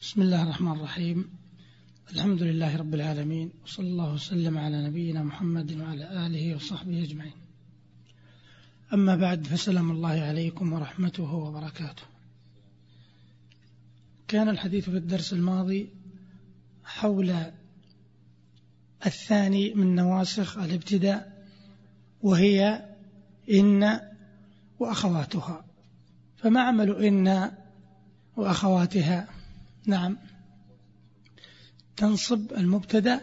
بسم الله الرحمن الرحيم. الحمد لله رب العالمين وصلى الله وسلم على نبينا محمد وعلى آله وصحبه أجمعين. أما بعد فسلام الله عليكم ورحمته وبركاته. كان الحديث في الدرس الماضي حول الثاني من نواسخ الابتداء وهي إن وأخواتها. فما عمل إن وأخواتها؟ نعم. تنصب المبتدأ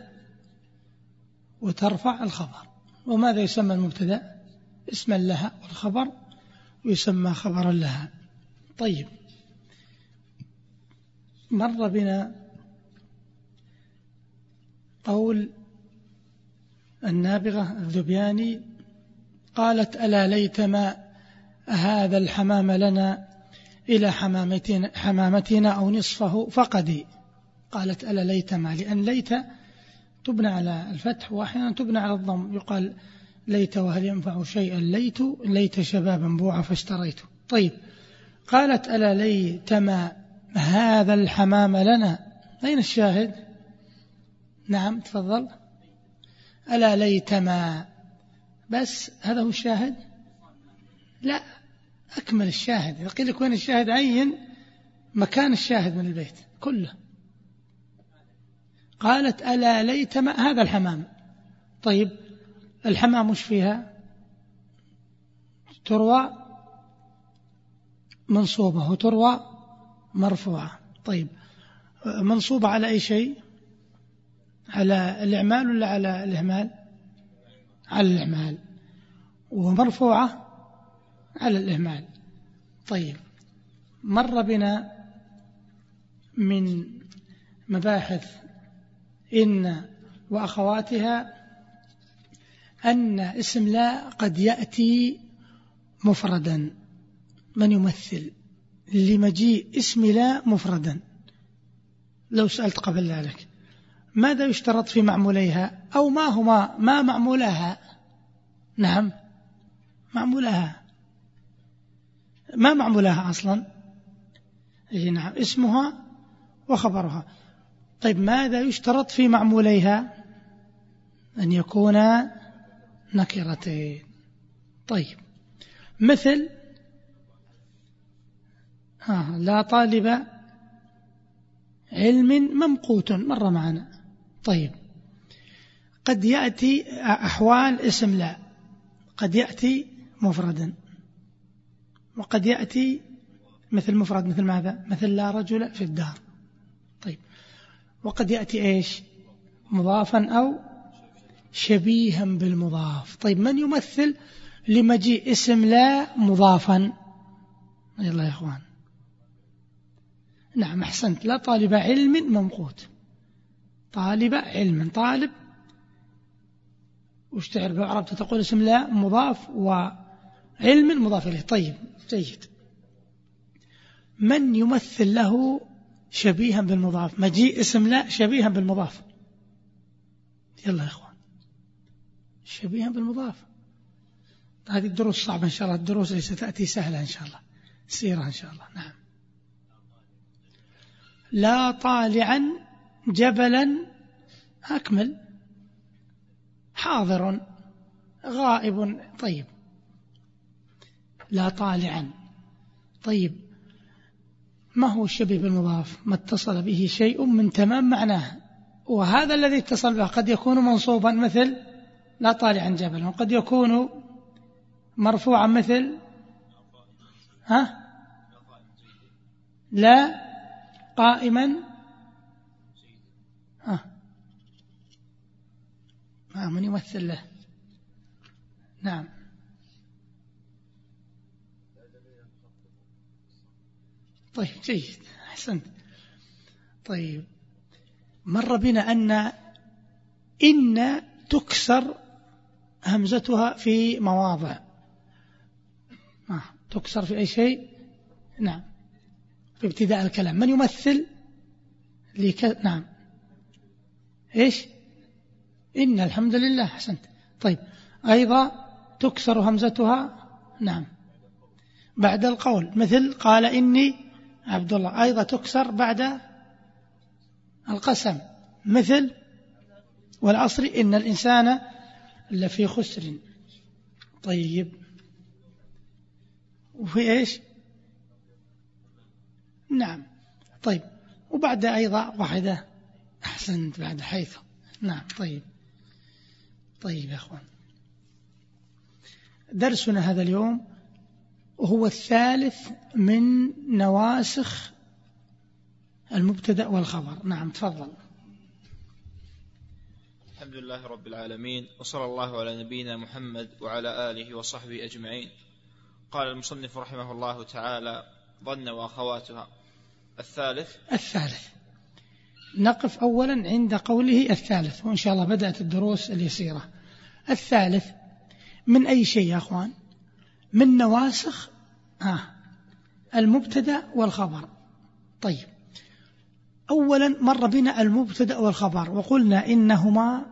وترفع الخبر. وماذا يسمى المبتدأ؟ اسما لها والخبر يسمى خبرا لها. طيب. مر بنا قول النابغة الذبياني قالت ألا ليتما هذا الحمام لنا إلى حمامتنا, حمامتنا أو نصفه فقدي قالت ألا ليت ما لأن ليت تبنى على الفتح وأحيانا تبنى على الضم. يقال ليت وهل ينفع شيئا؟ ليت ليت شبابا بوعى فاشتريت. طيب قالت ألا ليت ما هذا الحمام لنا؟ أين الشاهد؟ نعم تفضل. ألا ليت ما بس هذا هو الشاهد؟ لا. أكمل الشاهد. إذا قيل لك وين الشاهد عين مكان الشاهد من البيت كله. قالت ألا ليت ما هذا الحمام. طيب الحمام وش فيها؟ تروى منصوبة وتروى مرفوعة. طيب منصوبة على أي شيء؟ على الإعمال ولا على الإهمال؟ على الإعمال. ومرفوعة؟ على الإهمال. طيب مر بنا من مباحث إن وأخواتها أن اسم لا قد يأتي مفردا. من يمثل؟ لمجيء اسم لا مفردا. لو سألت قبل ذلك ماذا يشترط في معموليها؟ أو ما هما؟ ما معمولها؟ نعم معمولها. ما معمولها أصلا. أي نعم اسمها وخبرها. طيب ماذا يشترط في معموليها؟ أن يكون نكرتين. طيب مثل ها لا طالب علم ممقوت مر معنا. طيب قد يأتي أحوال اسم لا قد يأتي مفردا. وقد يأتي مثل مفرد مثل ماذا؟ مثل لا رجل في الدار طيب. وقد يأتي إيش؟ مضافا أو شبيها بالمضاف. طيب من يمثل لمجيء اسم لا مضافا؟ يلا يا إخوان. نعم أحسنت. لا طالب علم ممقوت. طالب علم. طالب وش تعرف؟ عربت تقول اسم لا مضاف وعلم مضاف إليه. طيب جيد. من يمثل له شبيها بالمضاف؟ مجيء اسم لا شبيها بالمضاف. يلا يا إخوان. شبيها بالمضاف. هذه الدروس صعبة إن شاء الله. الدروس اللي ستأتي سهلة إن شاء الله. سيرة إن شاء الله. نعم. لا طالعا جبلا. أكمل. حاضر. غائب. طيب. لا طالعا. طيب ما هو الشبه بالمضاف؟ ما اتصل به شيء من تمام معناه. وهذا الذي اتصل به قد يكون منصوبا مثل لا طالعا جبل وقد يكون مرفوعا مثل ها؟ لا قائما ها؟ ما من يمثل له. نعم. طيب جيد. أحسنت. طيب مر بنا أن إن تكسر همزتها في مواضع. آه. تكسر في أي شيء؟ نعم. في ابتداء الكلام. من يمثل؟ لك... نعم. إيش؟ إن الحمد لله. أحسنت. طيب أيضا تكسر همزتها؟ نعم. بعد القول مثل قال إني عبد الله أيضا تكسر بعد القسم مثل والعصر إن الإنسان لفي خسر. طيب. وفي إيش؟ نعم. طيب. وبعد أيضا واحدة. أحسنت بعد حيث. نعم. طيب. طيب يا أخوان. درسنا هذا اليوم وهو الثالث من نواسخ المبتدأ والخبر. نعم تفضل. الحمد لله رب العالمين وصلى الله على نبينا محمد وعلى آله وصحبه أجمعين. قال المصنف رحمه الله تعالى ظن وأخواتها. الثالث. الثالث. نقف أولا عند قوله الثالث وإن شاء الله بدأت الدروس اليسيرة. الثالث من أي شيء يا أخوان؟ من نواسخ المبتدأ والخبر. طيب. أولا مر بنا المبتدأ والخبر وقلنا إنهما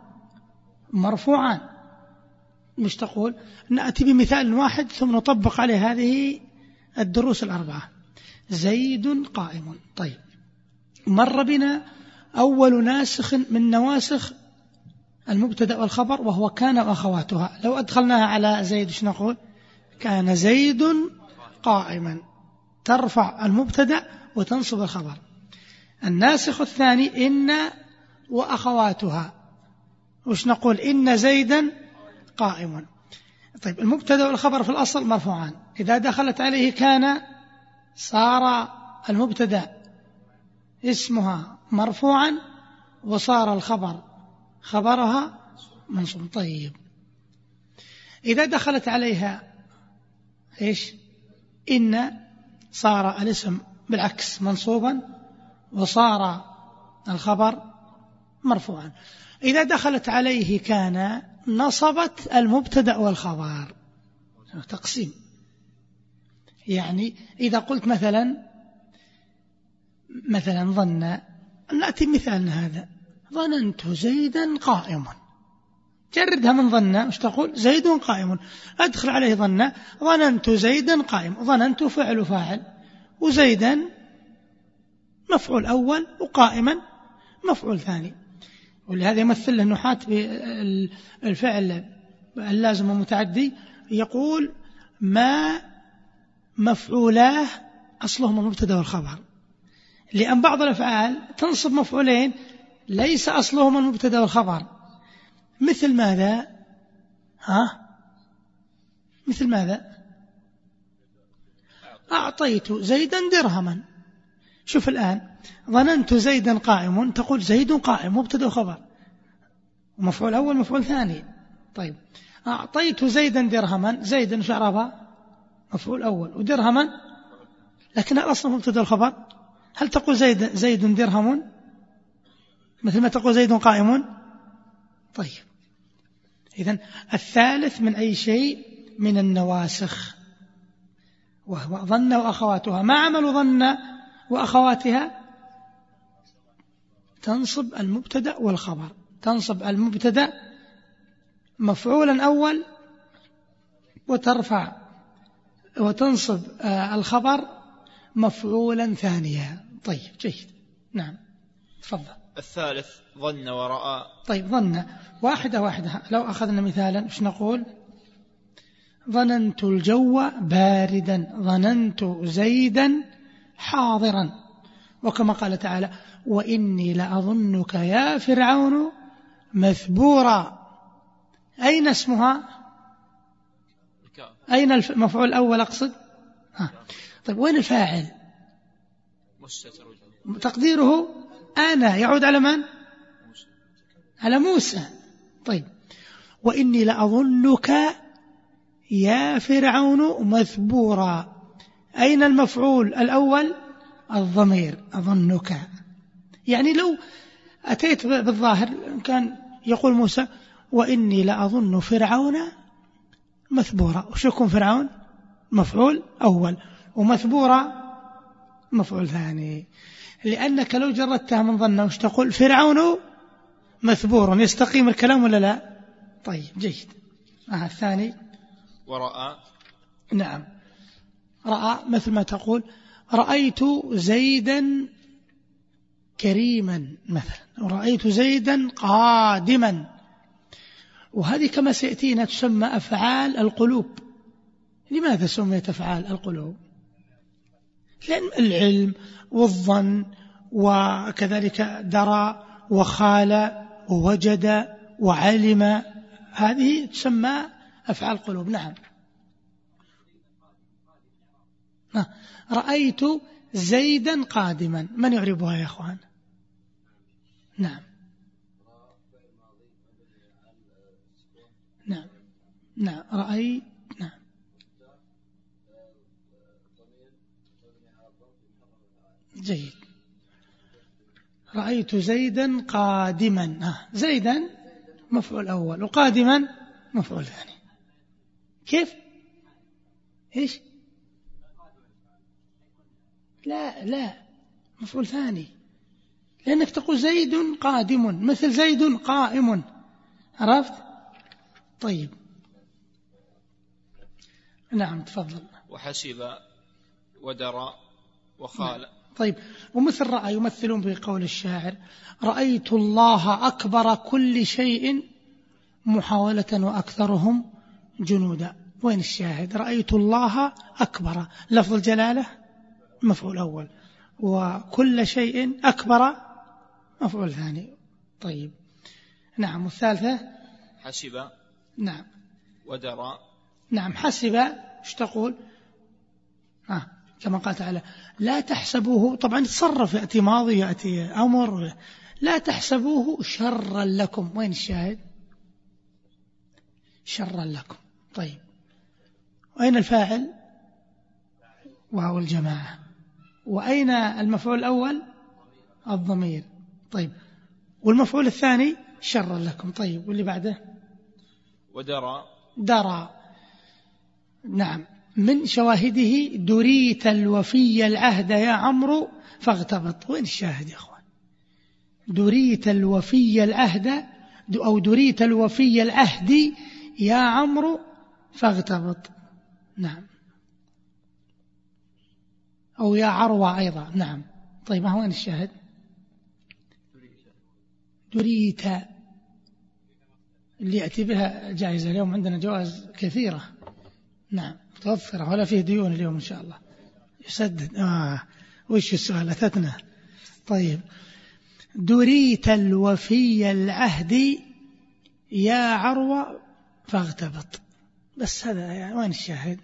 مرفوعان. مش تقول؟ نأتي بمثال واحد ثم نطبق عليه هذه الدروس الأربعة. زيد قائم. طيب. مر بنا أول ناسخ من نواسخ المبتدأ والخبر وهو كان وأخواتها. لو أدخلناها على زيد إيش نقول؟ كان زيد قائما. ترفع المبتدأ وتنصب الخبر. الناسخ الثاني إن وأخواتها. وش نقول؟ إن زيدا قائم طيب المبتدأ والخبر في الأصل مرفوعان. إذا دخلت عليه كان صار المبتدأ. اسمها مرفوعا وصار الخبر. خبرها منصوب. طيب. إذا دخلت عليها إيش؟ إن صار الاسم بالعكس منصوبا وصار الخبر مرفوعا. إذا دخلت عليه كان نصبت المبتدأ والخبر. تقسيم. يعني إذا قلت مثلا مثلا ظن نأتي مثالنا هذا. ظننت زيدا قائم جردها من ظن مش تقول؟ زيد قائم. أدخل عليه ظن ظننت زيدا قائم. ظننت فعل فاعل. وزيدا مفعول أول وقائما مفعول ثاني. ولهذا يمثل له النحاة بالفعل اللازم المتعدي يقول ما مفعولاه أصلهما المبتدا والخبر. لأن بعض الأفعال تنصب مفعولين ليس أصلهما المبتدا والخبر. مثل ماذا؟ ها؟ مثل ماذا؟ أعطيت زيدا درهما. شوف الآن ظننت زيدا قائم تقول زيد قائم مبتدأ وخبر ومفعول أول مفعول ثاني. طيب أعطيت زيدا درهما. زيدا شو مفعول أول. ودرهما؟ لكن الأصل مبتدأ الخبر؟ هل تقول زيد زيد درهم؟ مثل ما تقول زيد قائم؟ طيب. إذا الثالث من أي شيء؟ من النواسخ. وهو ظن وأخواتها. ما عمل ظن وأخواتها؟ تنصب المبتدأ والخبر. تنصب المبتدأ مفعولا أول وترفع وتنصب آه، الخبر مفعولا ثانيا. طيب جيد. نعم. تفضل. الثالث ظن ورأى. طيب ظن. واحدة واحدة. لو أخذنا مثالا إيش نقول؟ ظننت الجو باردا ظننت زيدا حاضرا. وكما قال تعالى وإني لأظنك يا فرعون مثبورا. أين اسمها؟ أين المفعول الأول أقصد؟ ها. طيب وين الفاعل؟ تقديره أنا يعود على من؟ على موسى. طيب. وإني لأظنك يا فرعون مثبورا. أين المفعول الأول؟ الضمير. أظنك. يعني لو أتيت بالظاهر كان يقول موسى وإني لأظن فرعون مثبورا. وش يكون فرعون؟ مفعول أول. ومثبورا مفعول ثاني. لأنك لو جردتها من ظن وش تقول؟ فرعون مثبور. يستقيم الكلام ولا لا؟ طيب جيد. آه الثاني. ورأى. نعم. رأى مثل ما تقول رأيت زيدا كريما مثلا. رأيت زيدا قادما. وهذه كما سيأتينا تسمى أفعال القلوب. لماذا سميت أفعال القلوب؟ لأن العلم والظن وكذلك درى وخال ووجد وعلم هذه تسمى أفعال القلوب. نعم. رأيت زيدا قادما. من يعربها يا أخوان؟ نعم. نعم. نعم. رأيت نعم جيد رأيت زيدا قادما. آه، زيدا مفعول أول وقادما مفعول ثاني. كيف؟ إيش؟ لا لا مفعول ثاني. لأنك تقول زيد قادم مثل زيد قائم. عرفت؟ طيب. نعم تفضل. وحسب ودرى وخال. نعم. طيب ومثل رأى يمثلون بقول الشاعر رأيت الله أكبر كل شيء محاولة وأكثرهم جنودا. وين الشاهد؟ رأيت الله أكبر. لفظ الجلالة؟ مفعول أول. وكل شيء أكبر؟ مفعول ثاني. طيب. نعم والثالثة؟ حسب. نعم. ودرى. نعم حسب. إيش تقول؟ آه كما قال تعالى لا تحسبوه طبعا تصرف يأتي ماضي يأتي أمر. لا تحسبوه شرا لكم. وين الشاهد؟ شرا لكم. طيب. وأين الفاعل؟ وهو الجماعة. وأين المفعول الأول؟ الضمير. طيب. والمفعول الثاني؟ شرا لكم. طيب. واللي بعده؟ ودرى. درى. نعم. من شواهده دريت الوفي العهد يا عمرو فاغتبط. وين الشاهد يا أخوان؟ دريت الوفي العهد أو دريت الوفي العهد يا عمرو فاغتبط. نعم. أو يا عروة أيضا. نعم. طيب ما هو وين الشاهد؟ دريت. اللي يأتي بها جائزة. اليوم عندنا جوائز كثيرة. نعم. متوفرة ولا فيه ديون اليوم إن شاء الله. يسدد. آه. وش السؤال؟ أتتنا طيب. دريت الوفي العهد يا عروة فاغتبط. بس هذا يعني وين الشاهد؟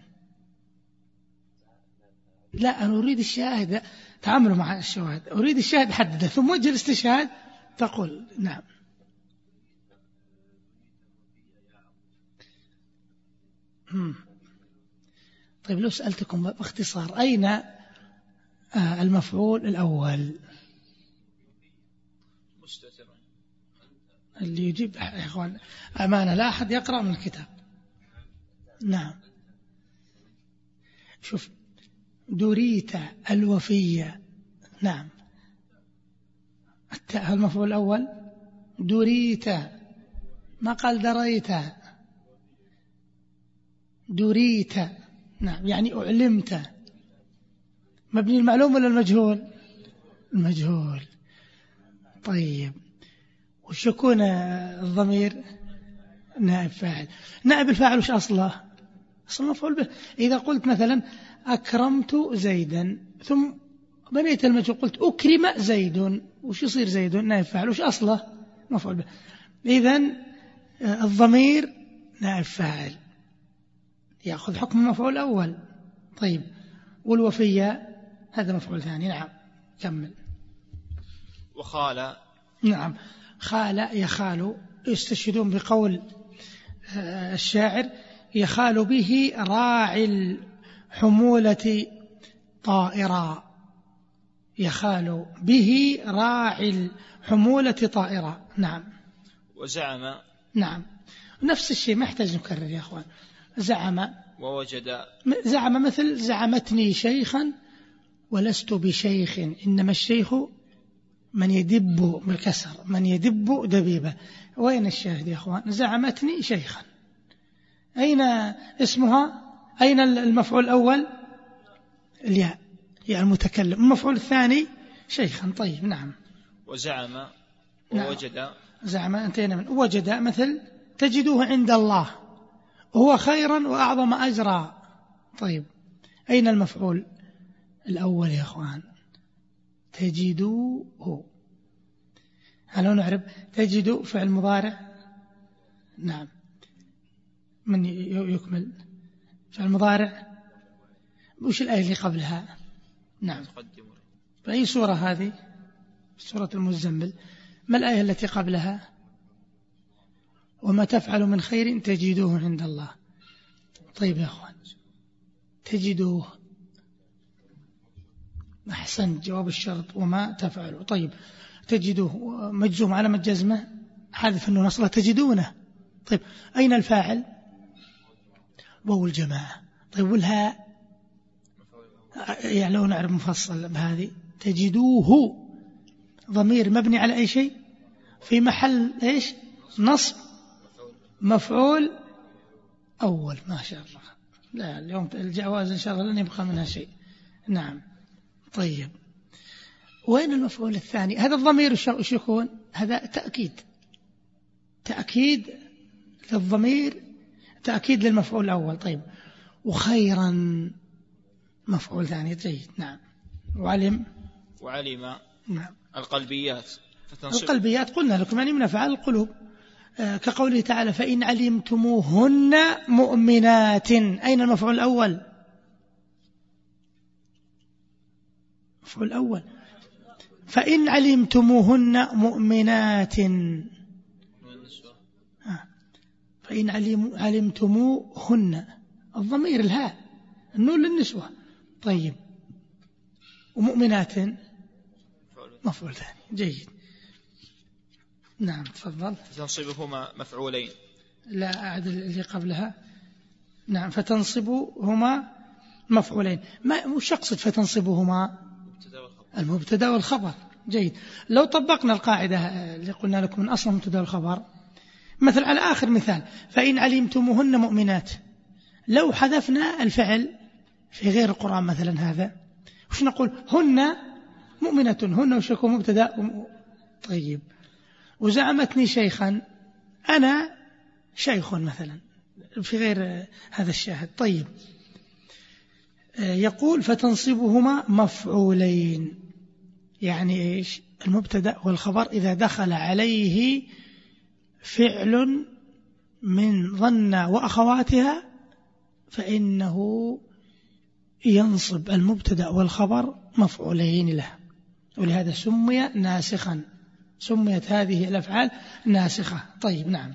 لا أنا أريد الشاهد. تعاملوا مع الشواهد. أريد الشاهد حدده ثم وجه الاستشهاد تقول نعم. طيب لو سألتكم باختصار أين آه، المفعول الأول؟ اللي يجيب يا إخوان أمانة لا أحد يقرأ من الكتاب. نعم. شوف دريت الوفية نعم. التاء المفعول الأول؟ دريت ما قال دريت؟ دريت نعم يعني أعلمت. مبني المعلوم ولا المجهول؟ المجهول. طيب. وش يكون الضمير؟ نائب فاعل. نائب الفاعل وش أصله؟ أصل مفعول به. إذا قلت مثلا أكرمت زيدا ثم بنيت المجهول قلت أكرم زيد وش يصير زيد نائب فاعل. وش أصله؟ مفعول به. إذا آه، الضمير نائب فاعل. يأخذ حكم المفعول الأول. طيب والوفية هذا مفعول ثاني. نعم كمل. وخال. نعم خال يخال يستشهدون بقول آه، الشاعر يخال به راعي الحمولة طائرا. يخال به راعي الحمولة طائرا. نعم. وزعم. نعم. نفس الشيء ما يحتاج نكرر يا أخوان. زعم. ووجد زعم مثل زعمتني شيخا ولست بشيخ إنما الشيخ من يدب بالكسر من يدب دبيبة. وين الشاهد يا أخوان؟ زعمتني شيخا. أين اسمها؟ أين المفعول الأول؟ الياء يا المتكلم. المفعول الثاني شيخا. طيب نعم. وزعم ووجد زعم انتهينا من وجد مثل تجدوه عند الله. هو خيرا وأعظم أجرا. طيب أين المفعول الأول يا أخوان؟ تجدوه. هل نعرف؟ تجد فعل مضارع؟ نعم. من يكمل؟ فعل مضارع؟ وش الآية اللي قبلها؟ نعم. فأي سورة هذه؟ سورة المزمل. ما الآية التي قبلها؟ وما تفعل من خير تجدوه عند الله. طيب يا أخوان تجدوه. أحسن جواب الشرط وما تفعلوا. طيب تجدوه. مجزوم على مجزمة حذف أنه نصله تجدونه. طيب أين الفاعل؟ وهو الجماعة. طيب والهاء يعني لو نعرف مفصل بهذه. تجدوه. ضمير مبني على أي شيء؟ في محل إيش؟ نصب. مفعول أول ما شاء الله. لا اليوم الجواز إن شاء الله لن يبقى منها شيء. نعم. طيب. وين المفعول الثاني؟ هذا الضمير وش يكون؟ هذا تأكيد. تأكيد للضمير تأكيد للمفعول الأول. طيب. وخيرا مفعول ثاني. جيد. نعم. وعلم؟ وعلم نعم. القلبيات. القلبيات قلنا لكم يعني من أفعال القلوب. كقوله تعالى فإن علمتموهن مؤمنات. أين المفعول الأول؟ المفعول الأول. فإن علمتموهن مؤمنات. آه، فإن علم علمتموهن. الضمير الهاء. النون للنسوة. طيب. ومؤمنات. مفعول ثاني. جيد. نعم تفضل. تنصبهما مفعولين. لا أعد اللي قبلها. نعم فتنصبهما مفعولين. ما مش أقصد فتنصبهما؟ المبتدا والخبر. جيد. لو طبقنا القاعدة اللي قلنا لكم من أصل المبتدا والخبر. مثل على آخر مثال فإن علمتموهن مؤمنات. لو حذفنا الفعل في غير القرآن مثلا هذا وش نقول؟ هن مؤمنة. هن وش يكون مبتدا؟ طيب. وزعمتني شيخا. أنا شيخ مثلا في غير هذا الشاهد. طيب. يقول فتنصبهما مفعولين. يعني إيش؟ المبتدأ والخبر إذا دخل عليه فعل من ظن وأخواتها فإنه ينصب المبتدأ والخبر مفعولين له. ولهذا سمي ناسخا. سميت هذه الأفعال ناسخة. طيب نعم.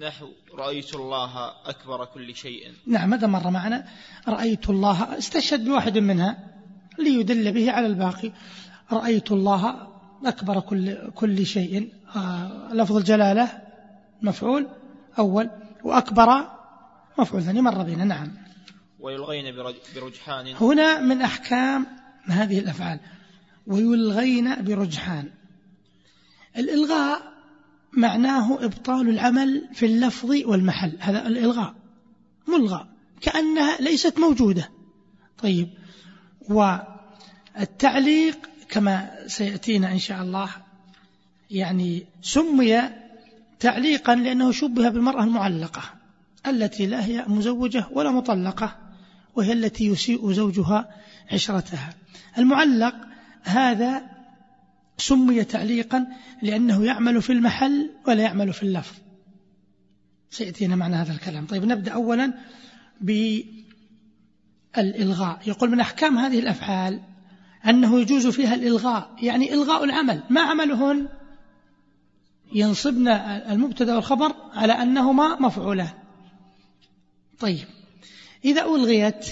نحو رأيت الله أكبر كل شيء. نعم هذا مر معنا؟ رأيت الله استشهد بواحد منها ليدل به على الباقي. رأيت الله أكبر كل, كل شيء. آه لفظ الجلالة مفعول أول وأكبر مفعول ثاني مر بنا. نعم. ويلغين برجحان. هنا من أحكام هذه الأفعال. ويلغين برجحان. الإلغاء معناه إبطال العمل في اللفظ والمحل. هذا الإلغاء ملغى كأنها ليست موجودة. طيب والتعليق كما سيأتينا إن شاء الله يعني سمي تعليقا لأنه شبه بالمرأة المعلقة التي لا هي مزوجة ولا مطلقة وهي التي يسيء زوجها عشرتها. المعلق هذا سمي تعليقا لأنه يعمل في المحل ولا يعمل في اللفظ سيأتينا معنى هذا الكلام. طيب نبدأ أولا بالإلغاء. يقول من أحكام هذه الأفعال أنه يجوز فيها الإلغاء يعني إلغاء العمل. ما عملهن ينصبن المبتدأ والخبر على أنهما مفعولان. طيب إذا ألغيت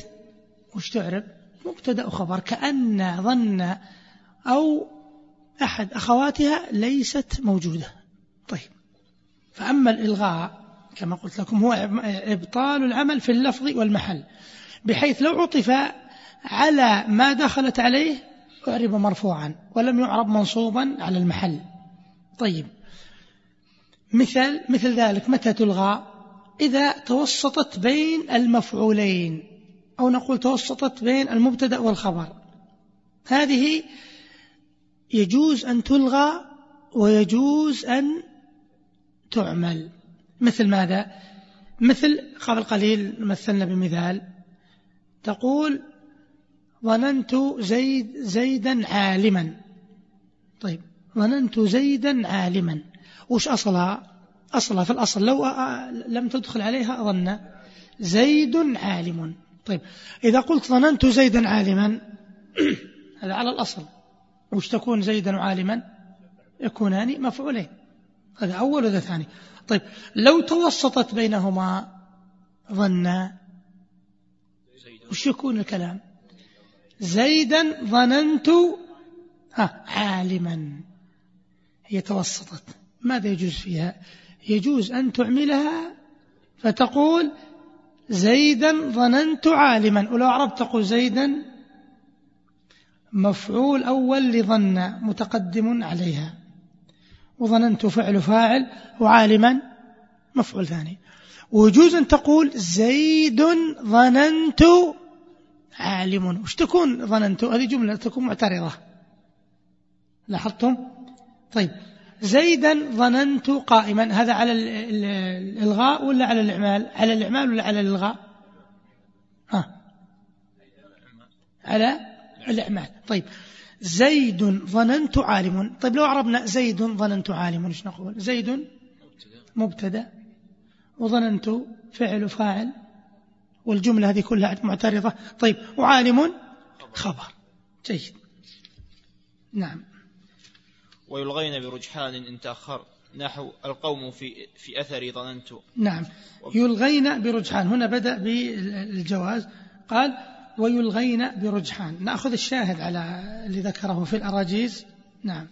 وش تعرب؟ مبتدأ وخبر كأن ظن أو أحد أخواتها ليست موجودة. طيب. فأما الإلغاء كما قلت لكم هو إبطال العمل في اللفظ والمحل بحيث لو عطف على ما دخلت عليه أعرب مرفوعا ولم يعرب منصوبا على المحل. طيب. مثل مثل ذلك متى تلغى؟ إذا توسطت بين المفعولين أو نقول توسطت بين المبتدأ والخبر. هذه يجوز أن تلغى ويجوز أن تعمل. مثل ماذا؟ مثل قبل قليل مثلنا بمثال تقول ظننت زيد زيدا عالما. طيب ظننت زيدا عالما. وش أصلها؟ أصلها في الأصل لو لم تدخل عليها ظن زيد عالم. طيب إذا قلت ظننت زيدا عالما هذا على الأصل. وش تكون زيدا وعالما يكونان مفعولين. هذا أول وهذا ثاني. طيب لو توسطت بينهما ظن وش يكون الكلام؟ زيدا ظننت ها عالما. هي توسطت. ماذا يجوز فيها؟ يجوز أن تعملها فتقول زيدا ظننت عالما. ولو عربت تقول زيدا مفعول أول لظن متقدم عليها. وظننت فعل فاعل وعالما مفعول ثاني. ويجوز أن تقول زيد ظننت عالم. وش تكون ظننت؟ هذه جملة تكون معترضة. لاحظتم؟ طيب. زيدا ظننت قائما. هذا على الإلغاء ولا على الإعمال؟ على الإعمال ولا على الإلغاء؟ ها. على الإعمال طيب. زيد ظننت عالم. طيب لو عربنا زيد ظننت عالم إيش نقول؟ زيد مبتدأ. وظننت فعل فاعل والجملة هذه كلها معترضة. طيب وعالم خبر. جيد. نعم. ويلغين برجحان إن تأخر. نحو القوم في في أثري ظننت. نعم. يلغين برجحان. هنا بدأ بالجواز. قال ويلغين برجحان. نأخذ الشاهد على اللي ذكره في الأراجيز. نعم.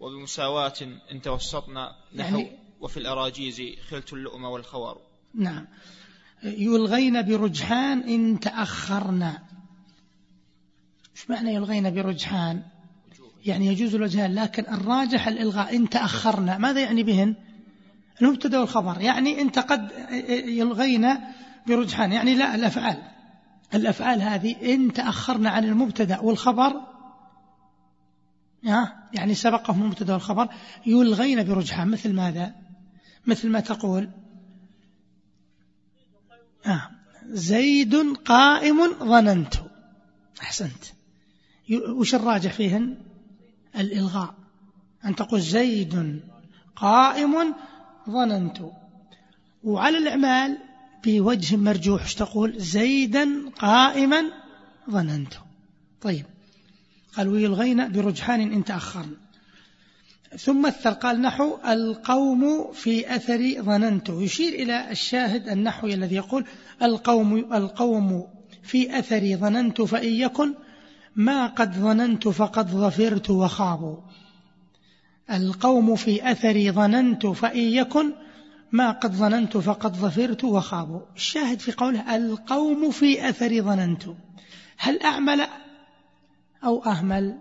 وبمساواة إن توسطنا نحو يعني وفي الأراجيز خلت اللؤم والخوار. نعم. يلغين برجحان إن تأخرنا. إيش معنى يلغين برجحان؟ يعني يجوز الوجهان لكن الراجح الإلغاء إن تأخرنا. ماذا يعني بهن؟ المبتدا والخبر. يعني أنت قد يلغين برجحان. يعني لا الأفعال الأفعال هذه إن تأخرنا عن المبتدأ والخبر يعني سبقهم المبتدأ والخبر يلغين برجحان مثل ماذا؟ مثل ما تقول زيد قائم ظننت. أحسنت. وش الراجح فيهن؟ الإلغاء. أن تقول زيد قائم ظننت. وعلى الإعمال بوجه مرجوح تقول؟ زيدا قائما ظننت. طيب. قال ويلغين برجحان إن تأخرن. ثم الثر قال نحو القوم في أثر ظننت. يشير إلى الشاهد النحوي الذي يقول القوم, القوم في أثر ظننت فإن يكن ما قد ظننت فقد ظفرت وخابوا. القوم في أثري ظننت فإن يكن ما قد ظننت فقد ظفرت وخابوا الشاهد في قوله القوم في أثري ظننت. هل أعمل أو أهمل؟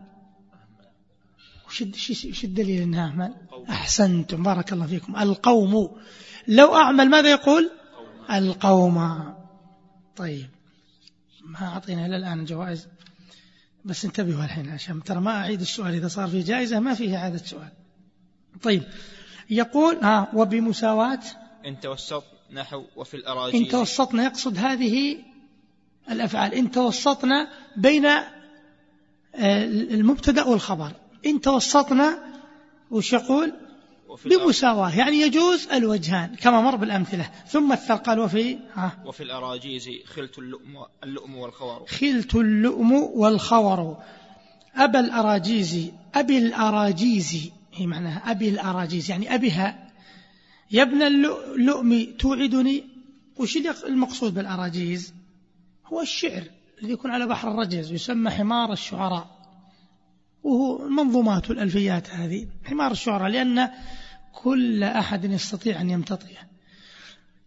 وش الدليل أنها أهمل؟ أحسنتم. بارك الله فيكم. القوم. لو أعمل ماذا يقول؟ القوم. طيب. ما أعطينا إلى الآن جوائز. بس انتبهوا الحين عشان ترى ما أعيد السؤال. إذا صار في جائزة ما فيه إعادة سؤال. طيب. يقول ها وبمساواة؟ إن توسط نحو وفي الأراجيز. إن توسطنا يقصد هذه الأفعال. إن توسطنا بين آه، المبتدأ والخبر. إن توسطنا وش يقول؟ بمساواة. يعني يجوز الوجهان كما مر بالأمثلة. ثم الثقل وفي ها. وفي الأراجيز خلت اللؤم, اللؤم والخور خلت اللؤم والخور أبا الأراجيز أبي الأراجيز. هي معناها؟ أبي الأراجيز يعني أبيها. يا ابن اللؤم توعدني. وش المقصود بالأراجيز؟ هو الشعر الذي يكون على بحر الرجز يسمى حمار الشعراء. وهو منظومات الألفيات هذه. حمار الشعراء لأن كل أحد يستطيع أن يمتطيه.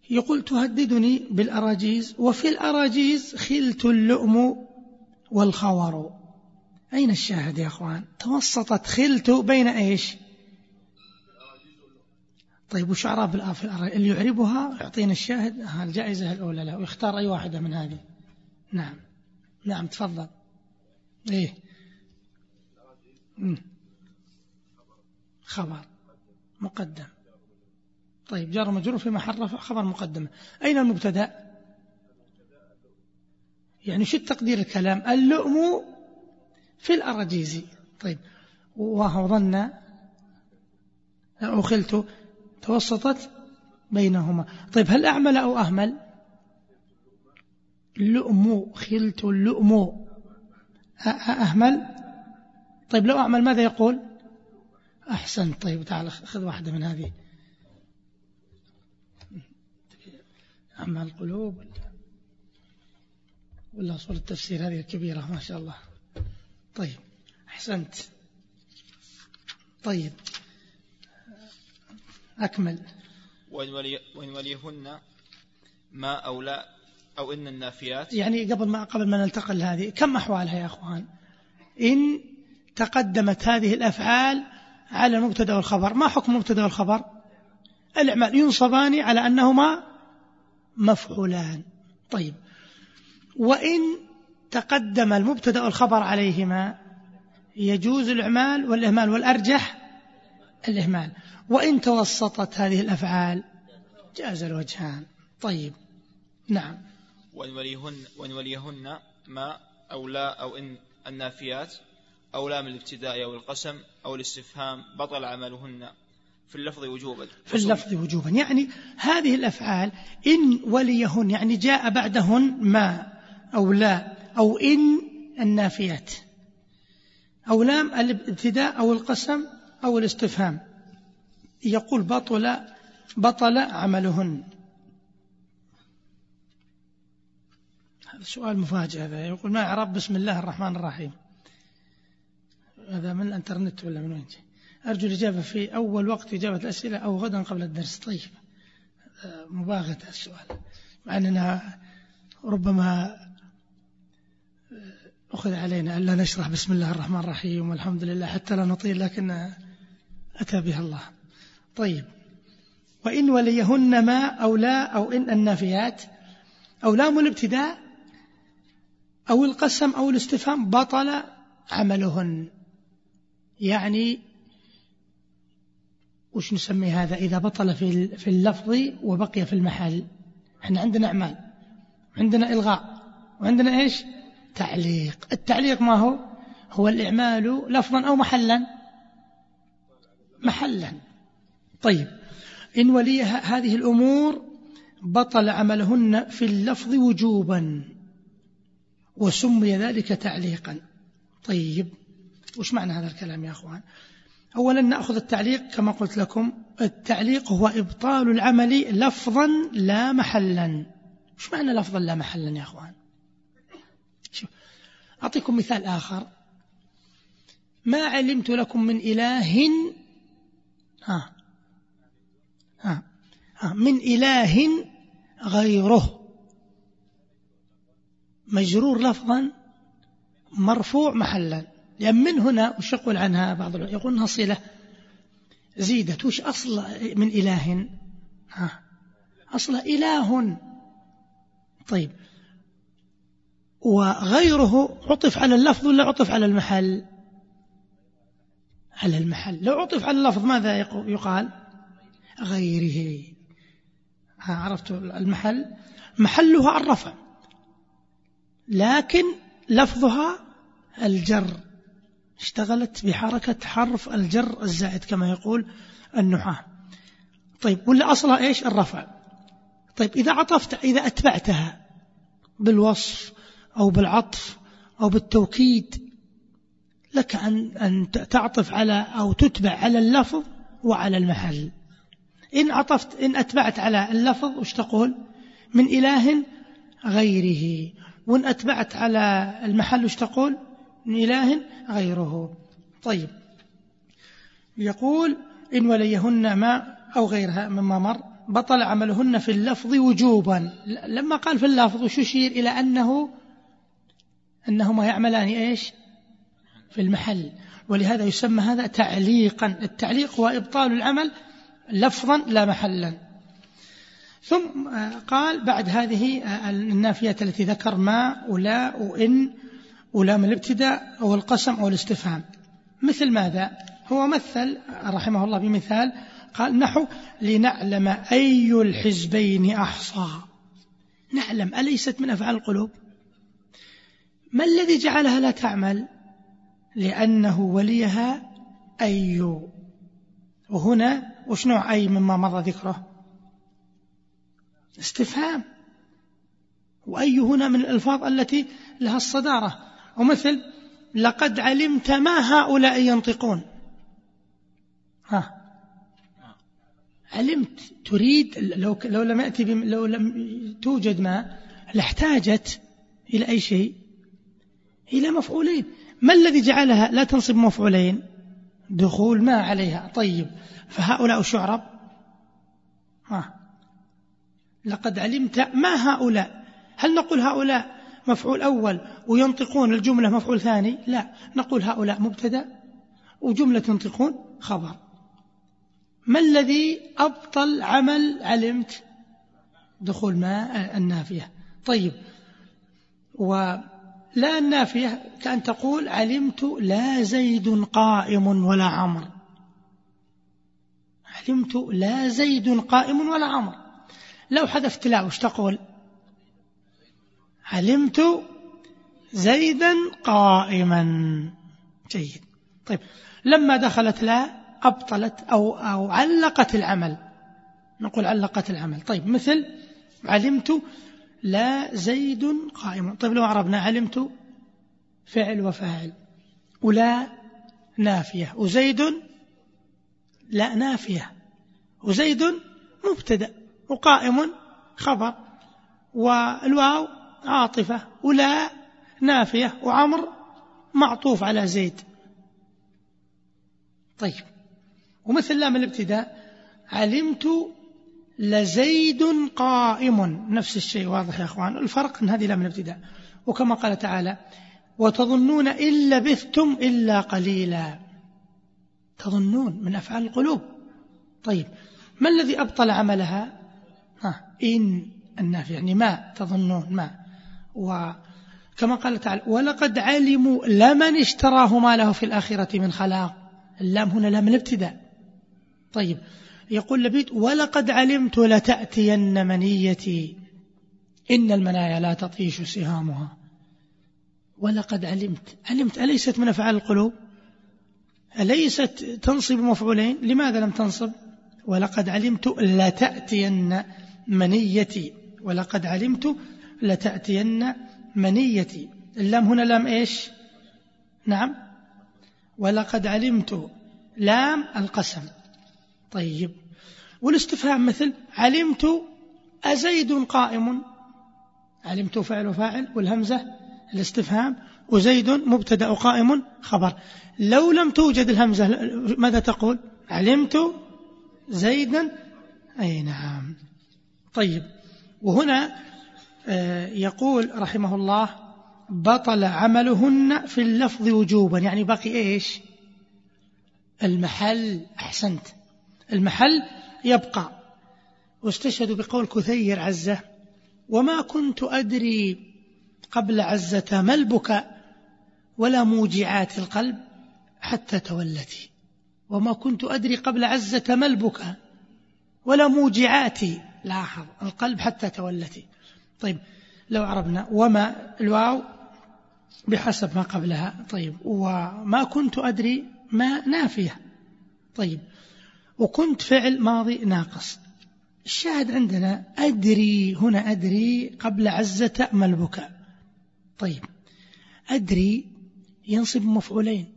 يقول تهددني بالأراجيز. وفي الأراجيز خلت اللؤم والخور أين الشاهد يا أخوان؟ توسطت خلت بين إيش؟ طيب وش أعراب اللي يعربها يعطينا الشاهد؟ الجائزة الأولى له. ويختار أي واحدة من هذه. نعم. نعم تفضل. إيه. خبر. مقدم. طيب جار مجرور في محل خبر مقدمة أين المبتدأ؟ يعني شو التقدير الكلام؟ اللؤم في الأراجيز طيب وهو ظن أخلت توسطت بينهما. طيب هل أعمل أو أهمل؟ لؤم خلت اللؤم أهمل؟ طيب لو أعمل ماذا يقول؟ أحسن. طيب تعال خذ واحدة من هذه. أعمال القلوب ولا صورة التفسير هذه الكبيرة ما شاء الله. طيب أحسنت. طيب. أكمل. وإن, ولي وإن وليهن ما أو لا أو إن النافيات. يعني قبل ما قبل ما ننتقل هذه كم أحوالها يا أخوان؟ إن تقدمت هذه الأفعال على المبتدا والخبر ما حكم المبتدا والخبر الأعمال. ينصبان على أنهما مفعولان. طيب. وإن تقدم المبتدأ والخبر عليهما. يجوز الإعمال والإهمال والأرجح الإهمال. وإن توسطت هذه الأفعال جاز الوجهان. طيب. نعم. وإن وليهن, وإن وليهن ما أو لا أو إن النافيات أو لام الابتداء أو القسم أو الاستفهام بطل عملهن. في اللفظ وجوبا. في اللفظ وجوبا. يعني هذه الأفعال إن وليهن يعني جاء بعدهن ما أو لا أو إن النافيات. أو لام الابتداء أو القسم أو الاستفهام. يقول بطل بطل عملهن. هذا سؤال مفاجئ هذا. يقول ما يعرف بسم الله الرحمن الرحيم. هذا من الإنترنت ولا من وين أرجو الإجابة في أول وقت إجابة الأسئلة أو غدا قبل الدرس. طيب. مباغتة السؤال. مع أننا ربما أخذ علينا ألا نشرح بسم الله الرحمن الرحيم والحمد لله حتى لا نطيل لكن أتى بها الله. طيب. وإن وليهن ما أو لا أو إن النافيات أو لام الابتداء أو القسم أو الاستفهام بطل عملهن. يعني وش نسمي هذا؟ إذا بطل في في اللفظ وبقي في المحل. إحنا عندنا أعمال. عندنا إلغاء. وعندنا إيش؟ تعليق التعليق ما هو؟ هو الإعمال لفظا أو محلا. محلا. طيب. إن ولي هذه الأمور بطل عملهن في اللفظ وجوبا وسمي ذلك تعليقا. طيب. وش معنى هذا الكلام يا أخوان؟ أولا نأخذ التعليق كما قلت لكم. التعليق هو إبطال العمل لفظا لا محلا. وش معنى لفظا لا محلا يا أخوان؟ أعطيكم مثال آخر. ما علمت لكم من إله ها ها ها من إله غيره. مجرور لفظا مرفوع محلا. لأن من هنا وش يقول عنها بعض العلماء؟ يقول أنها صلة زيدت وش أصل من إله؟ ها أصلها إله. طيب. وغيره عطف على اللفظ ولا عطف على المحل؟ على المحل. لو عطف على اللفظ ماذا يقال؟ غيره. عرفت المحل؟ محلها الرفع. لكن لفظها الجر. اشتغلت بحركة حرف الجر الزائد كما يقول النحاة. طيب ولا أصلها إيش؟ الرفع. طيب إذا عطفت إذا أتبعتها بالوصف أو بالعطف أو بالتوكيد لك أن, أن تعطف على أو تتبع على اللفظ وعلى المحل. إن عطفت إن أتبعت على اللفظ وش تقول؟ من إله غيره. وإن أتبعت على المحل وش تقول؟ من إله غيره. طيب. يقول إن وليهن ما أو غيرها مما مر بطل عملهن في اللفظ وجوبا. لما قال في اللفظ وش يشير إلى أنه أنهما يعملان إيش؟ في المحل. ولهذا يسمى هذا تعليقا. التعليق هو إبطال العمل لفظا لا محلا. ثم قال بعد هذه النافية التي ذكر ما ولا وإن ولام الابتداء أو القسم أو الاستفهام. مثل ماذا؟ هو مثل رحمه الله بمثال قال نحو لنعلم أي الحزبين أحصى. نعلم أليست من أفعال القلوب؟ ما الذي جعلها لا تعمل؟ لأنه وليها أي. وهنا وش نوع أي مما مر ذكره؟ استفهام. وأي هنا من الألفاظ التي لها الصدارة. ومثل لقد علمت ما هؤلاء ينطقون. ها. علمت تريد لو لو لم يأتي لو لم توجد ما لاحتاجت إلى أي شيء؟ إلى مفعولين. ما الذي جعلها لا تنصب مفعولين؟ دخول ما عليها. طيب فهؤلاء شعرب؟ ها. لقد علمت ما هؤلاء. هل نقول هؤلاء مفعول أول وينطقون الجملة مفعول ثاني؟ لا. نقول هؤلاء مبتدا وجملة ينطقون خبر. ما الذي أبطل عمل علمت؟ دخول ما النافية. طيب ولا النافية كأن تقول علمت لا زيد قائم ولا عمر. علمت لا زيد قائم ولا عمر. لو حذفت لا وش تقول؟ علمت زيدا قائما. جيد. طيب لما دخلت لا أبطلت أو, أو علقت العمل. نقول علقت العمل. طيب مثل علمت لا زيد قائم. طيب لو عربنا علمت فعل وفاعل؟ ولا نافية. وزيد؟ لا نافية. وزيد مبتدأ وقائم خبر. والواو عاطفة. ولا نافية. وعمر معطوف على زيد. طيب. ومثل لام الابتداء. علمت لزيد قائم. نفس الشيء واضح يا أخوان. الفرق أن هذه لام الابتداء. وكما قال تعالى وتظنون إن لبثتم إلا قليلا. تظنون من أفعال القلوب. طيب ما الذي أبطل عملها؟ ها إن النافع يعني ما تظنون ما. وكما قال تعالى ولقد علموا لمن اشتراه ما له في الآخرة من خلاق. اللام هنا لام الابتداء. طيب يقول لبيت ولقد علمت لتأتين منيتي. إن المنايا لا تطيش سهامها. ولقد علمت. علمت. أليست من أفعال القلوب؟ أليست تنصب مفعولين؟ لماذا لم تنصب؟ ولقد علمت لتأتين منيتي. ولقد علمت لتأتين منيتي. اللام هنا لام إيش؟ نعم. ولقد علمت. لام القسم. طيب. والاستفهام مثل علمت أزيد قائم. علمت فعل وفاعل والهمزة الاستفهام وزيد مبتدأ قائم خبر. لو لم توجد الهمزة ماذا تقول؟ علمت زيدا؟ أي نعم. طيب. وهنا آه، يقول رحمه الله بطل عملهن في اللفظ وجوبا. يعني باقي إيش؟ المحل. أحسنت. المحل يبقى. واستشهدوا بقول كثير عزة وما كنت أدري قبل عزة ما البكاء ولا موجعات القلب حتى تولتي. وما كنت أدري قبل عزة ما البكاء ولا موجعاتي لاحظ القلب حتى تولتي. طيب لو عربنا وما الواو بحسب ما قبلها. طيب وما كنت أدري ما نافية. طيب وكنت فعل ماضي ناقص. الشاهد عندنا أدري هنا أدري قبل عزة ما البكاء. طيب أدري ينصب مفعولين.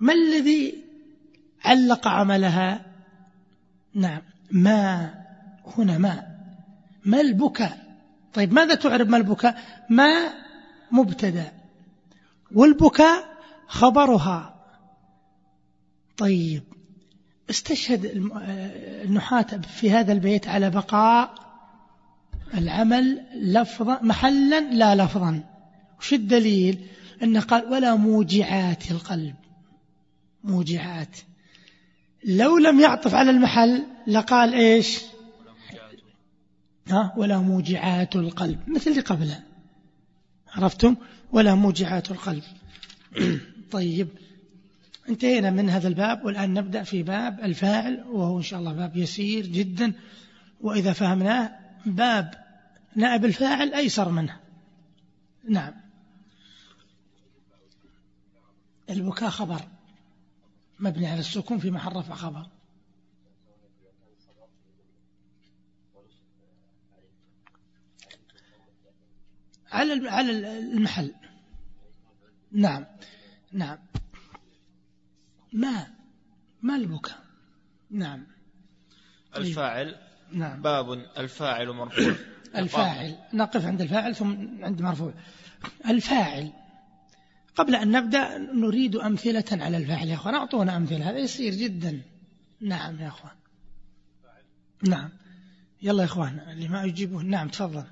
ما الذي علق عملها؟ نعم ما هنا ما. ما البكاء؟ طيب ماذا تعرب ما البكاء؟ ما مبتدأ. والبكاء خبرها. طيب استشهد النحاة في هذا البيت على بقاء العمل لفظا محلا لا لفظا. وش الدليل؟ أنه قال ولا موجعات القلب. موجعات. لو لم يعطف على المحل لقال إيش؟ ها؟ ولا موجعات القلب. مثل اللي قبله. عرفتم؟ ولا موجعات القلب. طيب. انتهينا من هذا الباب والآن نبدأ في باب الفاعل وهو إن شاء الله باب يسير جدا. وإذا فهمناه باب نائب الفاعل أيسر منه. نعم. البكاء خبر. مبني على السكون في محل رفع خبر. على على المحل. نعم. نعم. ما ما البكاء؟ نعم. الفاعل نعم. باب الفاعل مرفوع. الفاعل. نقف عند الفاعل ثم عند مرفوع. الفاعل. قبل أن نبدأ نريد أمثلة على الفاعل يا أخوان. أعطونا أمثلة. هذا يصير جدا. نعم يا أخوان. نعم. يلا يا أخوان اللي ما يجيبه. نعم تفضل.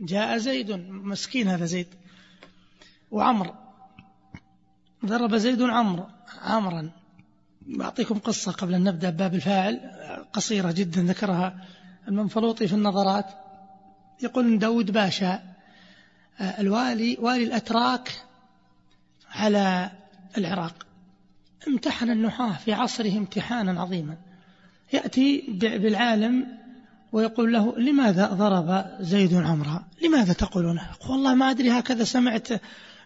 جاء زيد. مسكين هذا زيد. وعمر. ضرب زيد عمرو. عمرا أعطيكم قصة قبل أن نبدأ. باب الفاعل قصيرة جدا ذكرها المنفلوطي في النظرات. يقول إن داود باشا الوالي والي الأتراك على العراق. امتحن النحاة في عصره امتحانا عظيما. يأتي بالعالم ويقول له لماذا ضرب زيد عمرها لماذا تقولون والله ما أدري هكذا سمعت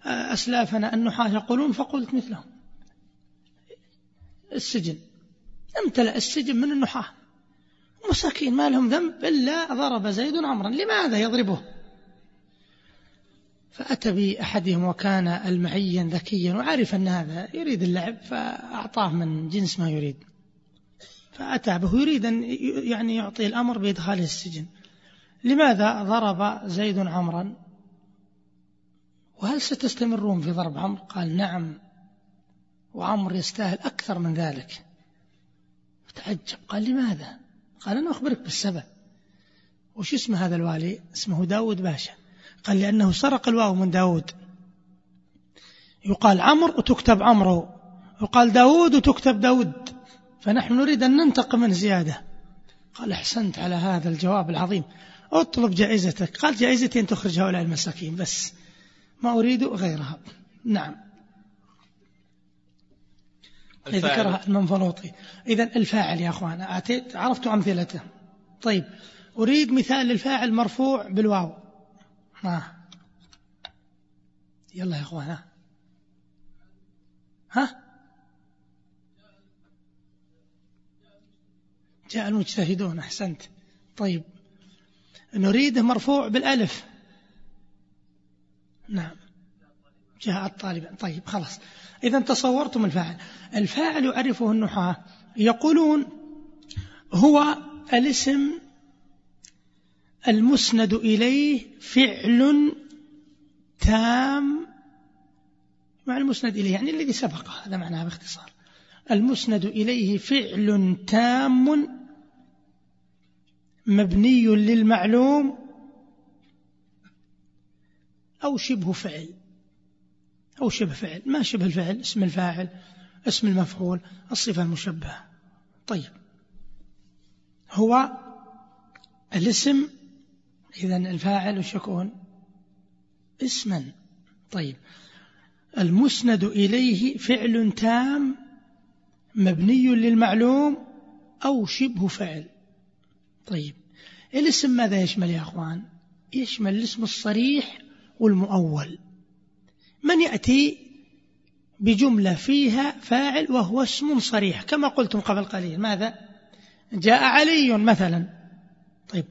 أسلافنا النحاة يقولون فقلت مثلهم. السجن. امتلأ السجن من النحاة. مساكين ما لهم ذنب إلا ضرب زيد عمرا. لماذا يضربه؟ فأتى بأحدهم وكان المعيا ذكيا وعرف أن هذا يريد اللعب فأعطاه من جنس ما يريد. فأتى به يريد أن يعني يعطي الأمر بإدخاله السجن. لماذا ضرب زيد عمرا؟ وهل ستستمرون في ضرب عمرو؟ قال نعم. وعمر يستاهل أكثر من ذلك. فتعجب قال لماذا قال أنا أخبرك بالسبب. وش اسم هذا الوالي؟ اسمه داود باشا. قال لأنه سرق الواو من داود. يقال عمر وتكتب عمرو. يقال داود وتكتب داود. فنحن نريد أن ننتقم من زيادة. قال أحسنت على هذا الجواب العظيم. اطلب جائزتك. قال جائزتي أن تخرج هؤلاء المساكين. بس ما أريد غيرها. نعم. ذكرها المنفلوطي إذا الفاعل يا أخوان أعطيت عرفت أمثلته. طيب أريد مثال للفاعل مرفوع بالواو. ها. يلا يا أخوان ها. ها. جاء المجتهدون أحسنت. طيب نريده مرفوع بالألف. نعم. جاء الطالب. طيب خلاص. إذا تصورتم الفاعل. الفاعل يعرفه النحاة. يقولون هو الاسم المسند إليه فعل تام. مع المسند إليه يعني الذي سبقه هذا معناه باختصار. المسند إليه فعل تام مبني للمعلوم أو شبه فعل. أو شبه فعل ما شبه الفعل اسم الفاعل اسم المفعول الصفة المشبهة. طيب. هو الاسم إذا الفاعل وش يكون اسما. طيب. المسند إليه فعل تام مبني للمعلوم أو شبه فعل. طيب. الاسم ماذا يشمل يا أخوان؟ يشمل الاسم الصريح والمؤول. من يأتي بجملة فيها فاعل وهو اسم صريح كما قلتم قبل قليل. ماذا؟ جاء علي مثلا. طيب.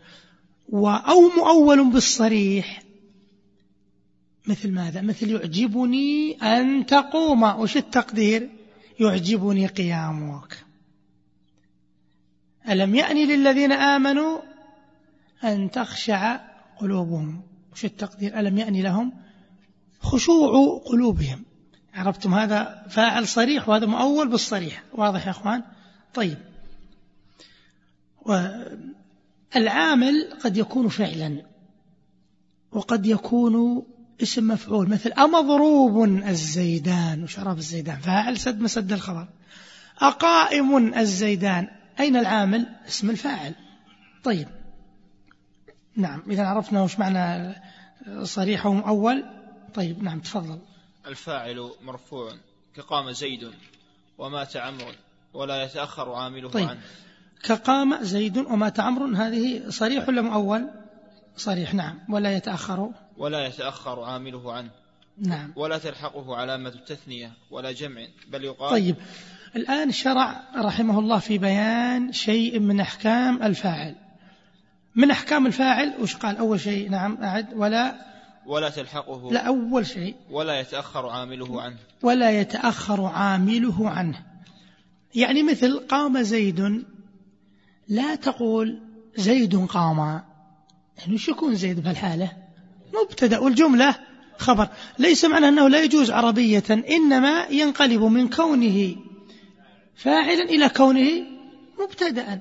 أو مؤول بالصريح. مثل ماذا؟ مثل يعجبني أن تقوم. وش التقدير؟ يعجبني قيامك. ألم يأني للذين آمنوا أن تخشع قلوبهم؟ وش التقدير؟ ألم يأني لهم خشوع قلوبهم. عرفتم هذا فاعل صريح وهذا مؤول بالصريح. واضح يا أخوان؟ طيب. العامل قد يكون فعلا وقد يكون اسم مفعول مثل أمضروب الزيدان وشراب الزيدان فاعل سد مسد الخبر. أقائم الزيدان أين العامل؟ اسم الفاعل. طيب. نعم إذا عرفنا وش معنى صريح ومؤول. طيب نعم تفضل. الفاعل مرفوع كقام زيد ومات عمرو ولا يتأخر عامله طيب. عنه. كقام زيد ومات عمرو هذه صريح ولا مؤول؟ صريح نعم. ولا يتأخر؟ ولا يتأخر عامله عنه. نعم. ولا تلحقه علامة التثنية ولا جمع بل يقال طيب. الآن شرع رحمه الله في بيان شيء من أحكام الفاعل. من أحكام الفاعل؟ وش قال؟ أول شيء نعم أعد. ولا ولا تلحقه لا أول شيء. ولا يتأخر عامله عنه. ولا يتأخر عامله عنه. يعني مثل قام زيد لا تقول زيد قام. يعني وش يكون زيد بهالحالة؟ مبتدأ. والجملة خبر. ليس معنى أنه لا يجوز عربية إنما ينقلب من كونه فاعلا إلى كونه مبتدأ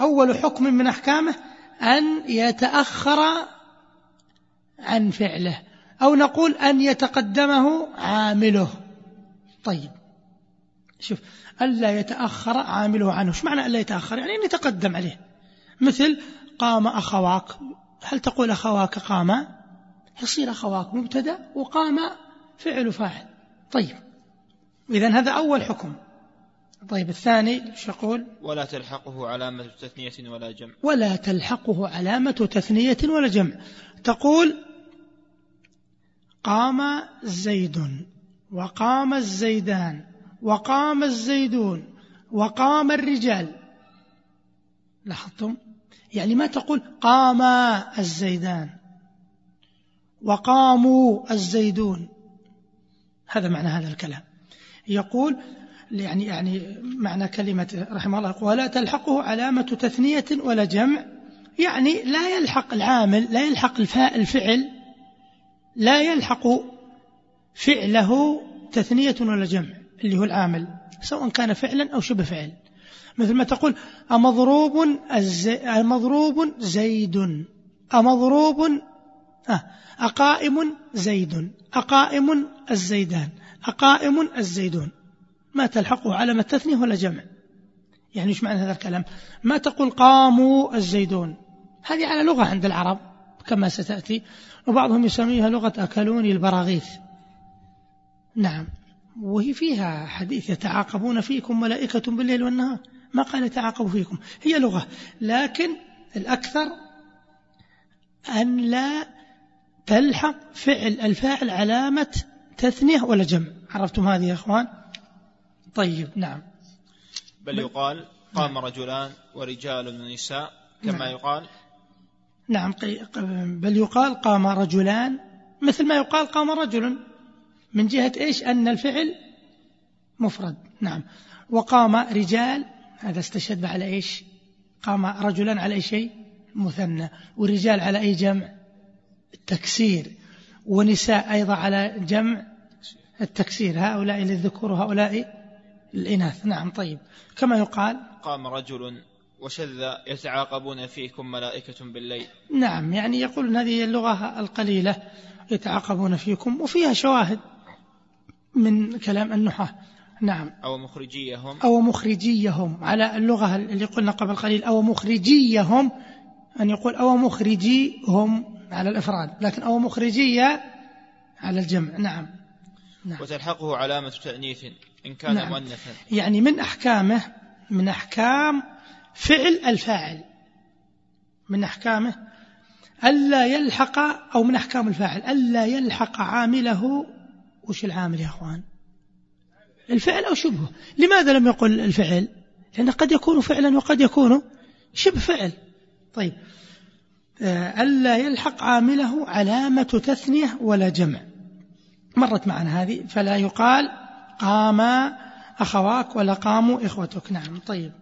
أول حكم من أحكامه أن يتأخر عن فعله أو نقول أن يتقدمه عامله. طيب شوف ألا يتأخر عامله عنه. إيش معنى ألا يتأخر؟ يعني أن يتقدم عليه. مثل قام أخواك. هل تقول أخواك قام؟ يصير أخواك مبتدأ وقام فعل فاعل. طيب إذا هذا أول حكم. طيب الثاني إيش يقول؟ ولا تلحقه علامة تثنية ولا جمع. ولا تلحقه علامة تثنية ولا جمع. تقول قام زيد وقام الزيدان وقام الزيدون وقام الرجال. لاحظتم؟ يعني ما تقول قام الزيدان وقاموا الزيدون. هذا معنى هذا الكلام. يقول يعني يعني معنى كلمة رحمه الله ولا تلحقه علامة تثنية ولا جمع. يعني لا يلحق العامل لا يلحق الفاء الفعل لا يلحق فعله تثنية ولا جمع اللي هو العامل سواء كان فعلا أو شبه فعل. مثل ما تقول أمضروب أمضروب زيد أمضروب أه أقائم زيد أقائم الزيدان أقائم الزيدون. ما تلحقه علامة التثنية ولا جمع. يعني إيش معنى هذا الكلام؟ ما تقول قاموا الزيدون. هذه على لغة عند العرب كما ستأتي. وبعضهم يسميها لغة أكلوني البراغيث. نعم. وهي فيها حديث يتعاقبون فيكم ملائكة بالليل والنهار. ما قال يتعاقب فيكم؟ هي لغة. لكن الأكثر أن لا تلحق فعل الفاعل علامة تثنية ولا جمع. عرفتم هذه يا أخوان؟ طيب نعم. بل يقال قام رجلان ورجال ونساء كما نعم. يقال نعم بل يقال قام رجلان مثل ما يقال قام رجل. من جهة إيش؟ أن الفعل مفرد. نعم. وقام رجال هذا استشهد على إيش؟ قام رجلان على أي شيء؟ مثنى. ورجال على أي جمع؟ التكسير. ونساء أيضا على جمع التكسير. هؤلاء للذكور وهؤلاء الإناث نعم طيب. كما يقال قام رجل وشذ يتعاقبون فيكم ملائكة بالليل. نعم يعني يقول هذه اللغة القليلة يتعاقبون فيكم وفيها شواهد من كلام النحاة. نعم. أو مخرجيهم. أو مخرجيهم على اللغة اللي قلنا قبل قليل أو مخرجيهم أن يقول أو مخرجيهم على الإفراد لكن أو مخرجية على الجمع. نعم, نعم. وتلحقه علامة تأنيث إن كان نعم. مؤنثا. يعني من أحكامه من أحكام فعل الفاعل من أحكامه ألا يلحق أو من أحكام الفاعل ألا يلحق عامله وش العامل يا أخوان؟ الفعل أو شبهه. لماذا لم يقل الفعل؟ لأن قد يكون فعلا وقد يكون شبه فعل. طيب. آه، ألا يلحق عامله علامة تثنية ولا جمع. مرت معنا هذه فلا يقال قام أخواك ولا قاموا إخوتك. نعم طيب.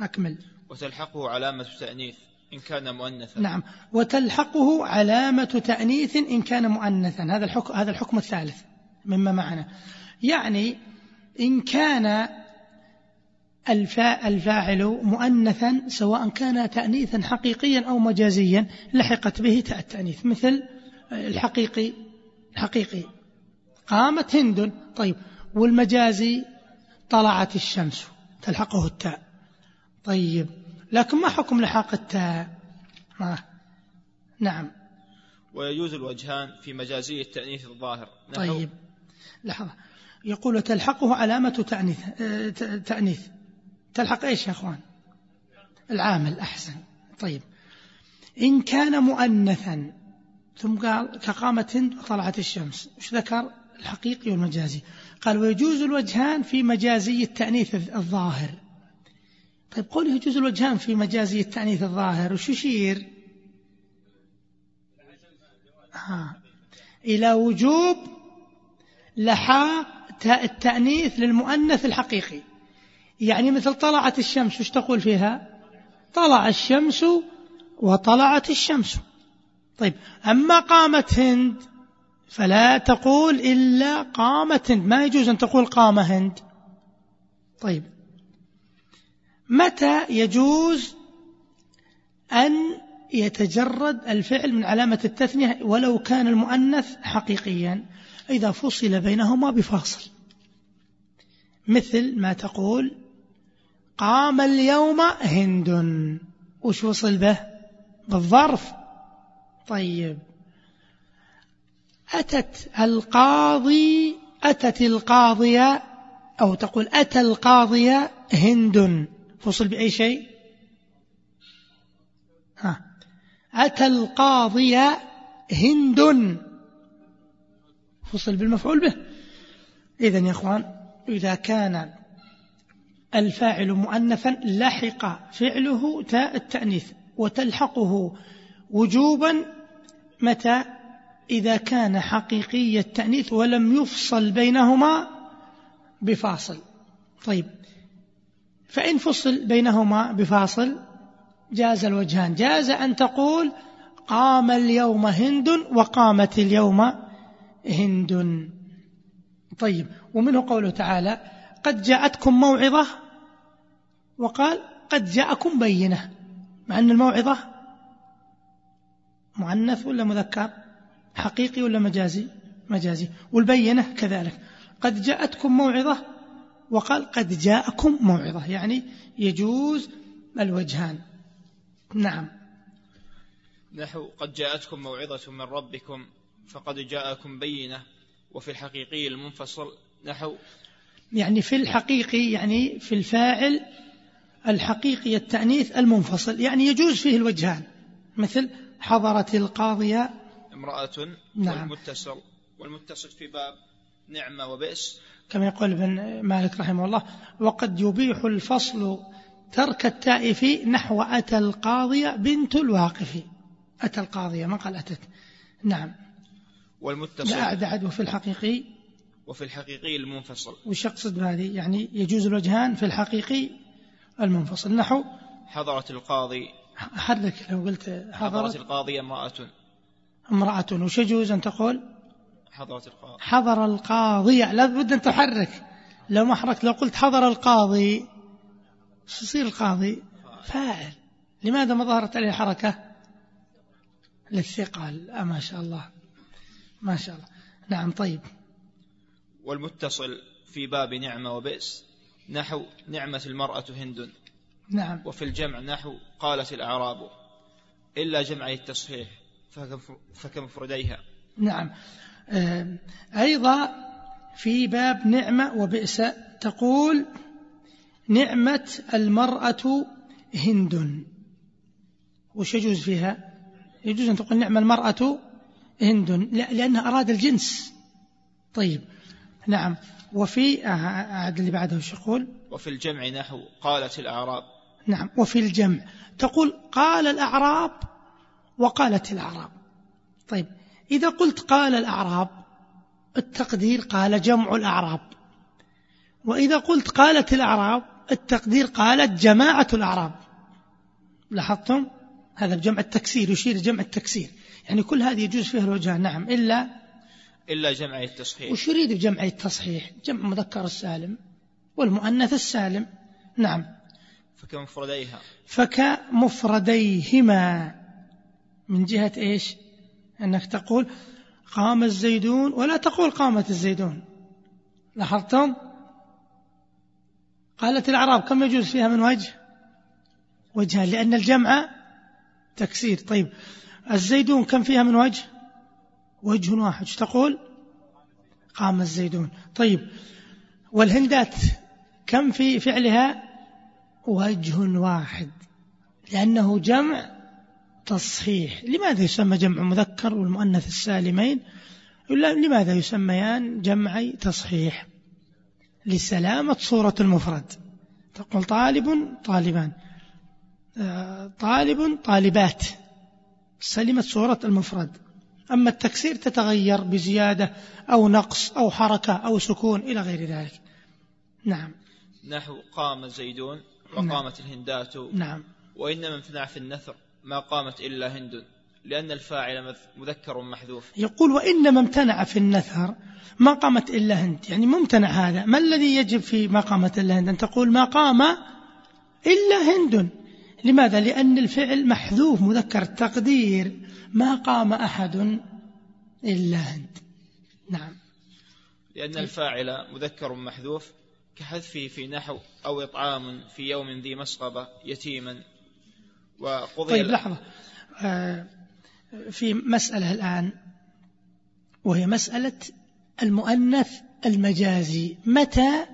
أكمل. وتلحقه علامة تأنيث إن كان مؤنثا. نعم. وتلحقه علامة تأنيث إن كان مؤنثا. هذا الحكم هذا الحكم الثالث مما معنا. يعني إن كان الفاء الفاعل مؤنثا سواء كان تأنيثا حقيقيا أو مجازيا لحقت به تاء التأنيث. مثل الحقيقي الحقيقي. قامت هند. طيب. والمجازي طلعت الشمس. تلحقه التاء. طيب. لكن ما حكم لحاق التاء؟ ما. نعم. ويجوز الوجهان في مجازي التأنيث الظاهر. طيب. لحظة. يقول تلحقه علامة تأنيث آه، تأنيث. تلحق إيش يا أخوان؟ العامل أحسن. طيب. إن كان مؤنثا ثم قال كقامت هند وطلعت الشمس. وش ذكر؟ الحقيقي والمجازي. قال ويجوز الوجهان في مجازي التأنيث الظاهر. طيب قول يجوز الوجهان في مجازي التأنيث الظاهر وش يشير؟ ها إلى وجوب لحاق التأنيث للمؤنث الحقيقي. يعني مثل طلعت الشمس وش تقول فيها؟ طلع الشمس وطلعت الشمس. طيب أما قامت هند فلا تقول إلا قامت هند. ما يجوز أن تقول قام هند. طيب متى يجوز أن يتجرد الفعل من علامة التثنية ولو كان المؤنث حقيقيا؟ إذا فصل بينهما بفاصل. مثل ما تقول قام اليوم هند. وش وصل به؟ بالظرف. طيب. أتت القاضي أتت القاضية أو تقول أتى القاضية هند. فصل بأي شيء؟ ها. أتى القاضية هند. فصل بالمفعول به. إذن يا أخوان إذا كان الفاعل مؤنثا لحق فعله تاء التأنيث وتلحقه وجوبا متى؟ إذا كان حقيقي التأنيث ولم يفصل بينهما بفاصل. طيب فإن فصل بينهما بفاصل جاز الوجهان. جاز أن تقول قام اليوم هند وقامت اليوم هند. طيب ومنه قوله تعالى قد جاءتكم موعظة وقال قد جاءكم بينة. مع أن الموعظة مؤنث ولا مذكر؟ حقيقي ولا مجازي؟ مجازي. والبينة كذلك. قد جاءتكم موعظة وقال قد جاءكم موعظة يعني يجوز الوجهان. نعم. نحو قد جاءتكم موعظة من ربكم فقد جاءكم بينة وفي الحقيقي المنفصل نحو يعني في الحقيقي يعني في الفاعل الحقيقي التأنيث المنفصل يعني يجوز فيه الوجهان. مثل حضرت القاضية. امرأة نعم. والمتصل والمتصل في باب نعمة وبئس. كما يقول ابن مالك رحمه الله وقد يبيح الفصل ترك التاء في نحو أتى القاضية بنت الواقف. أتى القاضية ما قال أتت؟ نعم. والمتصل. لا أعد وفي الحقيقي. وفي الحقيقي المنفصل. وش يقصد بهذه؟ يعني يجوز الوجهان في الحقيقي المنفصل. نحو حضرت القاضي. حرك لو قلت حضرت, حضرت القاضي امرأة. امرأة. وش يجوز أن تقول؟ حضرت القاضي. حضر القاضي. لا بد أن تحرك. لو ما حركت لو قلت حضر القاضي شو يصير القاضي؟ فاعل. لماذا ما ظهرت عليه حركة؟ للثقل آه ما شاء الله. ما شاء الله. نعم طيب. والمتصل في باب نعمة وبئس. نحو نعمة المرأة هند. نعم. وفي الجمع نحو قالت الأعراب. إلا جمعي التصحيح فكمفرديها نعم. أيضا في باب نعمة وبئس. تقول نعمة المرأة هند. وش يجوز فيها؟ يجوز أن تقول نعم المرأة هند. لأنها أراد الجنس. طيب نعم. وفي أعد اللي بعده وش يقول؟ وفي الجمع نحو قالت الأعراب. نعم وفي الجمع. تقول قال الأعراب وقالت الأعراب. طيب إذا قلت قال الأعراب التقدير قال جمع الأعراب. وإذا قلت قالت الأعراب التقدير قالت جماعة الأعراب. لاحظتم؟ هذا بجمع التكسير يشير جمع التكسير. يعني كل هذه يجوز فيها الوجهان نعم. إلا إلا جمع التصحيح. وش يريد بجمع التصحيح؟ جمع مذكر السالم والمؤنث السالم. نعم. فكمفرديها. فكمفرديهما. من جهة إيش؟ أنك تقول قام الزيدون ولا تقول قامت الزيدون. لاحظتم؟ قالت الأعراب كم يجوز فيها من وجه؟ وجهان لأن الجمع تكسير. طيب الزيدون كم فيها من وجه؟ وجه واحد. تقول؟ قام الزيدون. طيب والهندات كم في فعلها؟ وجه واحد لأنه جمع تصحيح لماذا يسمى جمع مذكر والمؤنث السالمين؟ لماذا يسميان جمعي تصحيح؟ لسلامة صورة المفرد. تقول طالب طالبان. آه، طالب طالبات. سلمت صورة المفرد. أما التكسير تتغير بزيادة أو نقص أو حركة أو سكون إلى غير ذلك. نعم. نحو قام زيدون وقامت نعم. الهندات. نعم. وإنما امتنع في النثر. ما قامت إلا هند لأن الفاعل مذكر محذوف. يقول وإنما امتنع في النثر ما قامت إلا هند. يعني ممتنع هذا. ما الذي يجب في ما قامت إلا هند؟ أن تقول ما قام إلا هند. لماذا؟ لأن الفعل محذوف مذكر التقدير. ما قام أحد إلا هند. نعم. لأن الفاعل مذكر محذوف كحذفه في نحو أو إطعام في يوم ذي مسغبة يتيما. وقضي طيب لحظة. آه، في مسألة الآن وهي مسألة المؤنث المجازي. متى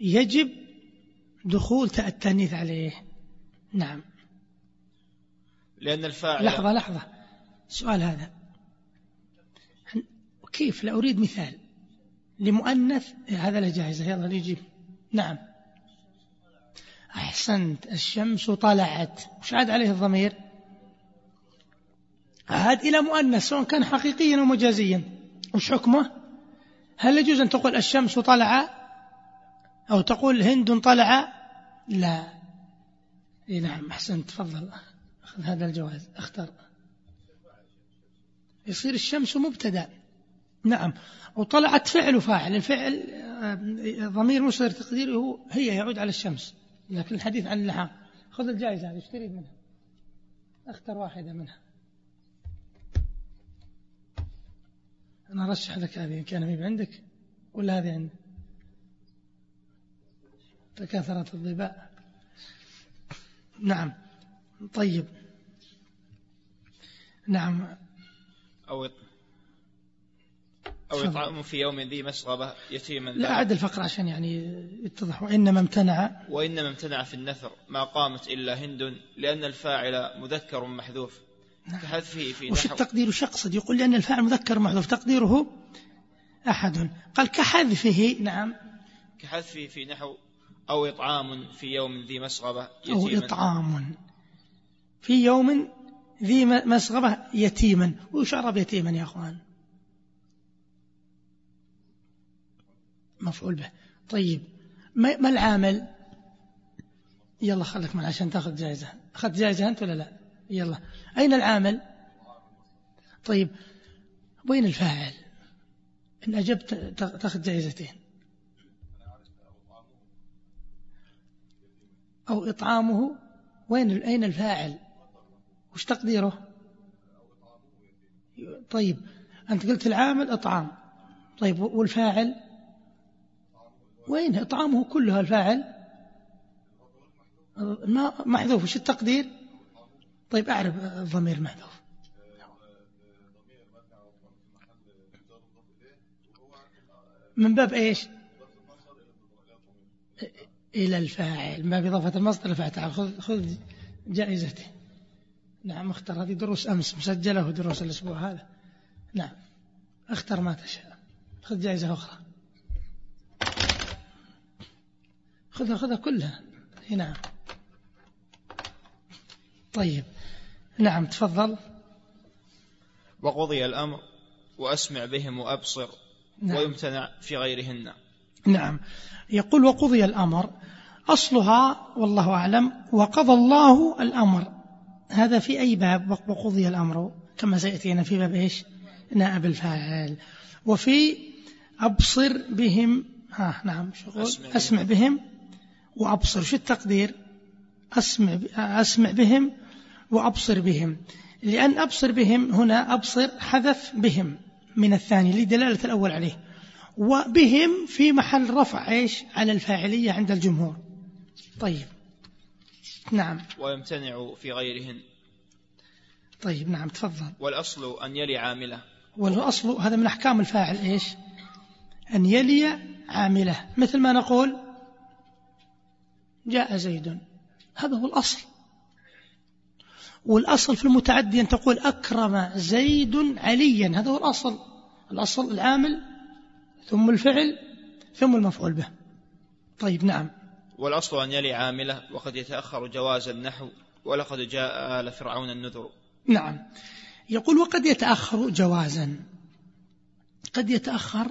يجب دخول تاء التأنيث عليه؟ نعم. لأن الفاعل لحظة لحظة. سؤال هذا. كيف؟ لا أريد مثال. لمؤنث هذا له جاهزة يلا نجيب. نعم. أحسنت الشمس طلعت. وش عاد عليه الضمير؟ عاد إلى مؤنث سواء كان حقيقيا أو مجازيا. وش حكمه؟ هل يجوز أن تقول الشمس طلع؟ أو تقول هند طلع؟ لا. إيه نعم أحسنت تفضل. أخذ هذا الجواز اختر يصير الشمس مبتدأ. نعم. وطلعت فعل فاعل. الفعل آه، ضمير مصدر تقديره هي يعود على الشمس. لكن الحديث عن اللحام. خذ الجائزة هذه إيش تريد منها. أختر واحدة منها. أنا أرشح لك هذه إن كان ميب عندك ولا هذه عندك. تكاثرت الضباء. نعم. طيب. نعم. أو أو إطعام في يوم ذي مسغبة يتيما لا أعد الفقرة عشان يعني يتضح وإنما امتنع. وإنما امتنع في النثر ما قامت إلا هند لأن الفاعل مذكر محذوف. نعم. كحذفه في وش التقدير؟ وش يقصد يقول لأن الفاعل مذكر محذوف. تقديره أحد. قال كحذفه نعم. كحذفه في نحو أو إطعام في يوم ذي مسغبة يتيما. أو إطعام في يوم ذي مسغبة يتيما. ويشرب يتيما يا أخوان؟ مفعول به. طيب ما العامل؟ يلا خلك من عشان تاخذ جائزة. أخذت جائزة أنت ولا لا؟ يلا. أين العامل؟ طيب وين الفاعل؟ إن أجبت تاخذ جائزتين. أو إطعامه وين أين الفاعل؟ وش تقديره؟ طيب أنت قلت العامل إطعام. طيب والفاعل؟ وين إطعامه كلها الفاعل محذوف وش التقدير؟ طيب أعرف الضمير محذوف من باب إيش؟ إلى الفاعل. ما بإضافة المصدر فاعل خذ خذ جائزته نعم اختر هذه دروس أمس مسجلة دروس الأسبوع هذا. نعم اختر ما تشاء. خذ جائزة أخرى. خذها خذها كلها. نعم. طيب. نعم تفضل. وقضي الأمر وأسمع بهم وأبصر نعم. ويمتنع في غيرهن. نعم. يقول وقضي الأمر. أصلها والله أعلم وقضى الله الأمر. هذا في أي باب وقضي الأمر؟ كما سيأتينا في باب إيش؟ نائب الفاعل. وفي أبصر بهم. ها نعم شغل أسمع, أسمع بهم. وأبصر شو التقدير؟ أسمع, أسمع بهم وأبصر بهم. لأن أبصر بهم هنا أبصر حذف بهم من الثاني لدلالة الأول عليه. وبهم في محل رفع إيش؟ على الفاعلية عند الجمهور. طيب. نعم. ويمتنع في غيرهن. طيب نعم تفضل. والأصل أن يلي عاملة. والأصل هذا من أحكام الفاعل إيش؟ أن يلي عاملة. مثل ما نقول جاء زيد. هذا هو الأصل. والأصل في المتعدي أن تقول أكرم زيد عليا. هذا هو الأصل. الأصل العامل ثم الفعل ثم المفعول به. طيب نعم. والأصل أن يلي عامله وقد يتأخر جواز النحو ولقد جاء آل فرعون النذر. نعم. يقول وقد يتأخر جوازا. قد يتأخر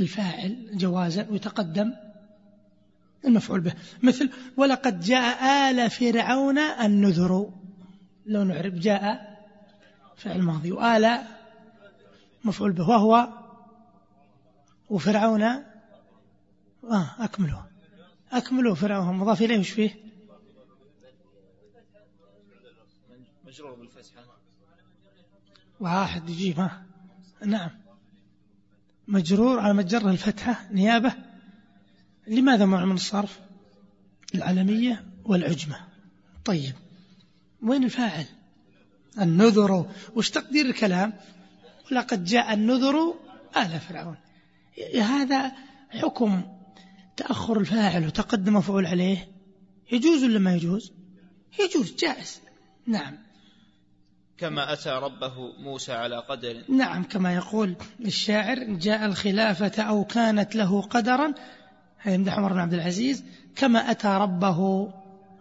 الفاعل جوازا ويتقدم. المفعول به. مثل ولقد جاء آل فرعون النذر. لو نعرف جاء فعل ماضي. وآل مفعول به. وهو وفرعون. آه أكملوا أكملوا فرعون. مضاف إليه وش فيه؟ مجرور بالفتحة واحد يجيب ها؟ نعم. مجرور على مجرة الفتحة نيابة. لماذا منع من الصرف؟ العلمية والعجمة. طيب وين الفاعل؟ النذر. وش تقدير الكلام؟ ولقد جاء النذر آل فرعون. هذا حكم تأخر الفاعل وتقدم مفعول عليه؟ يجوز ولا ما يجوز؟ يجوز جائز. نعم. كما أتى ربه موسى على قدر. نعم كما يقول الشاعر جاء الخلافة أو كانت له قدرا يمدح عمر بن عبد العزيز كما أتى ربه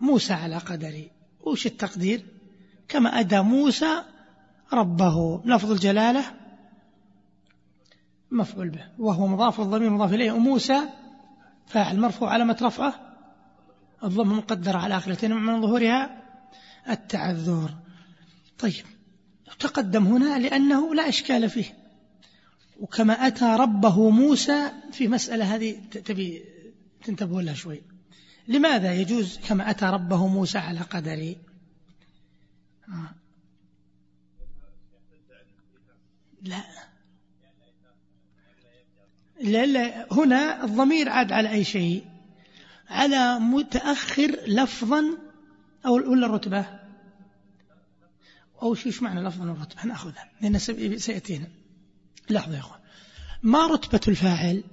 موسى على قدر وش التقدير؟ كما أدى موسى ربه. لفظ الجلالة مفعول به وهو مضاف الضمير مضاف إليه. وموسى فاعل مرفوع علامة رفعه. الضم مقدرة على آخرتين من ظهورها. التعذر. طيب تقدم هنا لأنه لا إشكال فيه. وكما أتى ربه موسى في مسألة هذه تبي تنتبهوا لها شوي. لماذا يجوز كما أتى ربه موسى على قدره آه. لا. لا هنا الضمير عاد على أي شيء؟ على متأخر لفظا أو ولا الرتبة أو شو معنى لفظا الرتبة نأخذها لأن سيأتينا. لحظة يا أخوان. ما رتبة الفاعل؟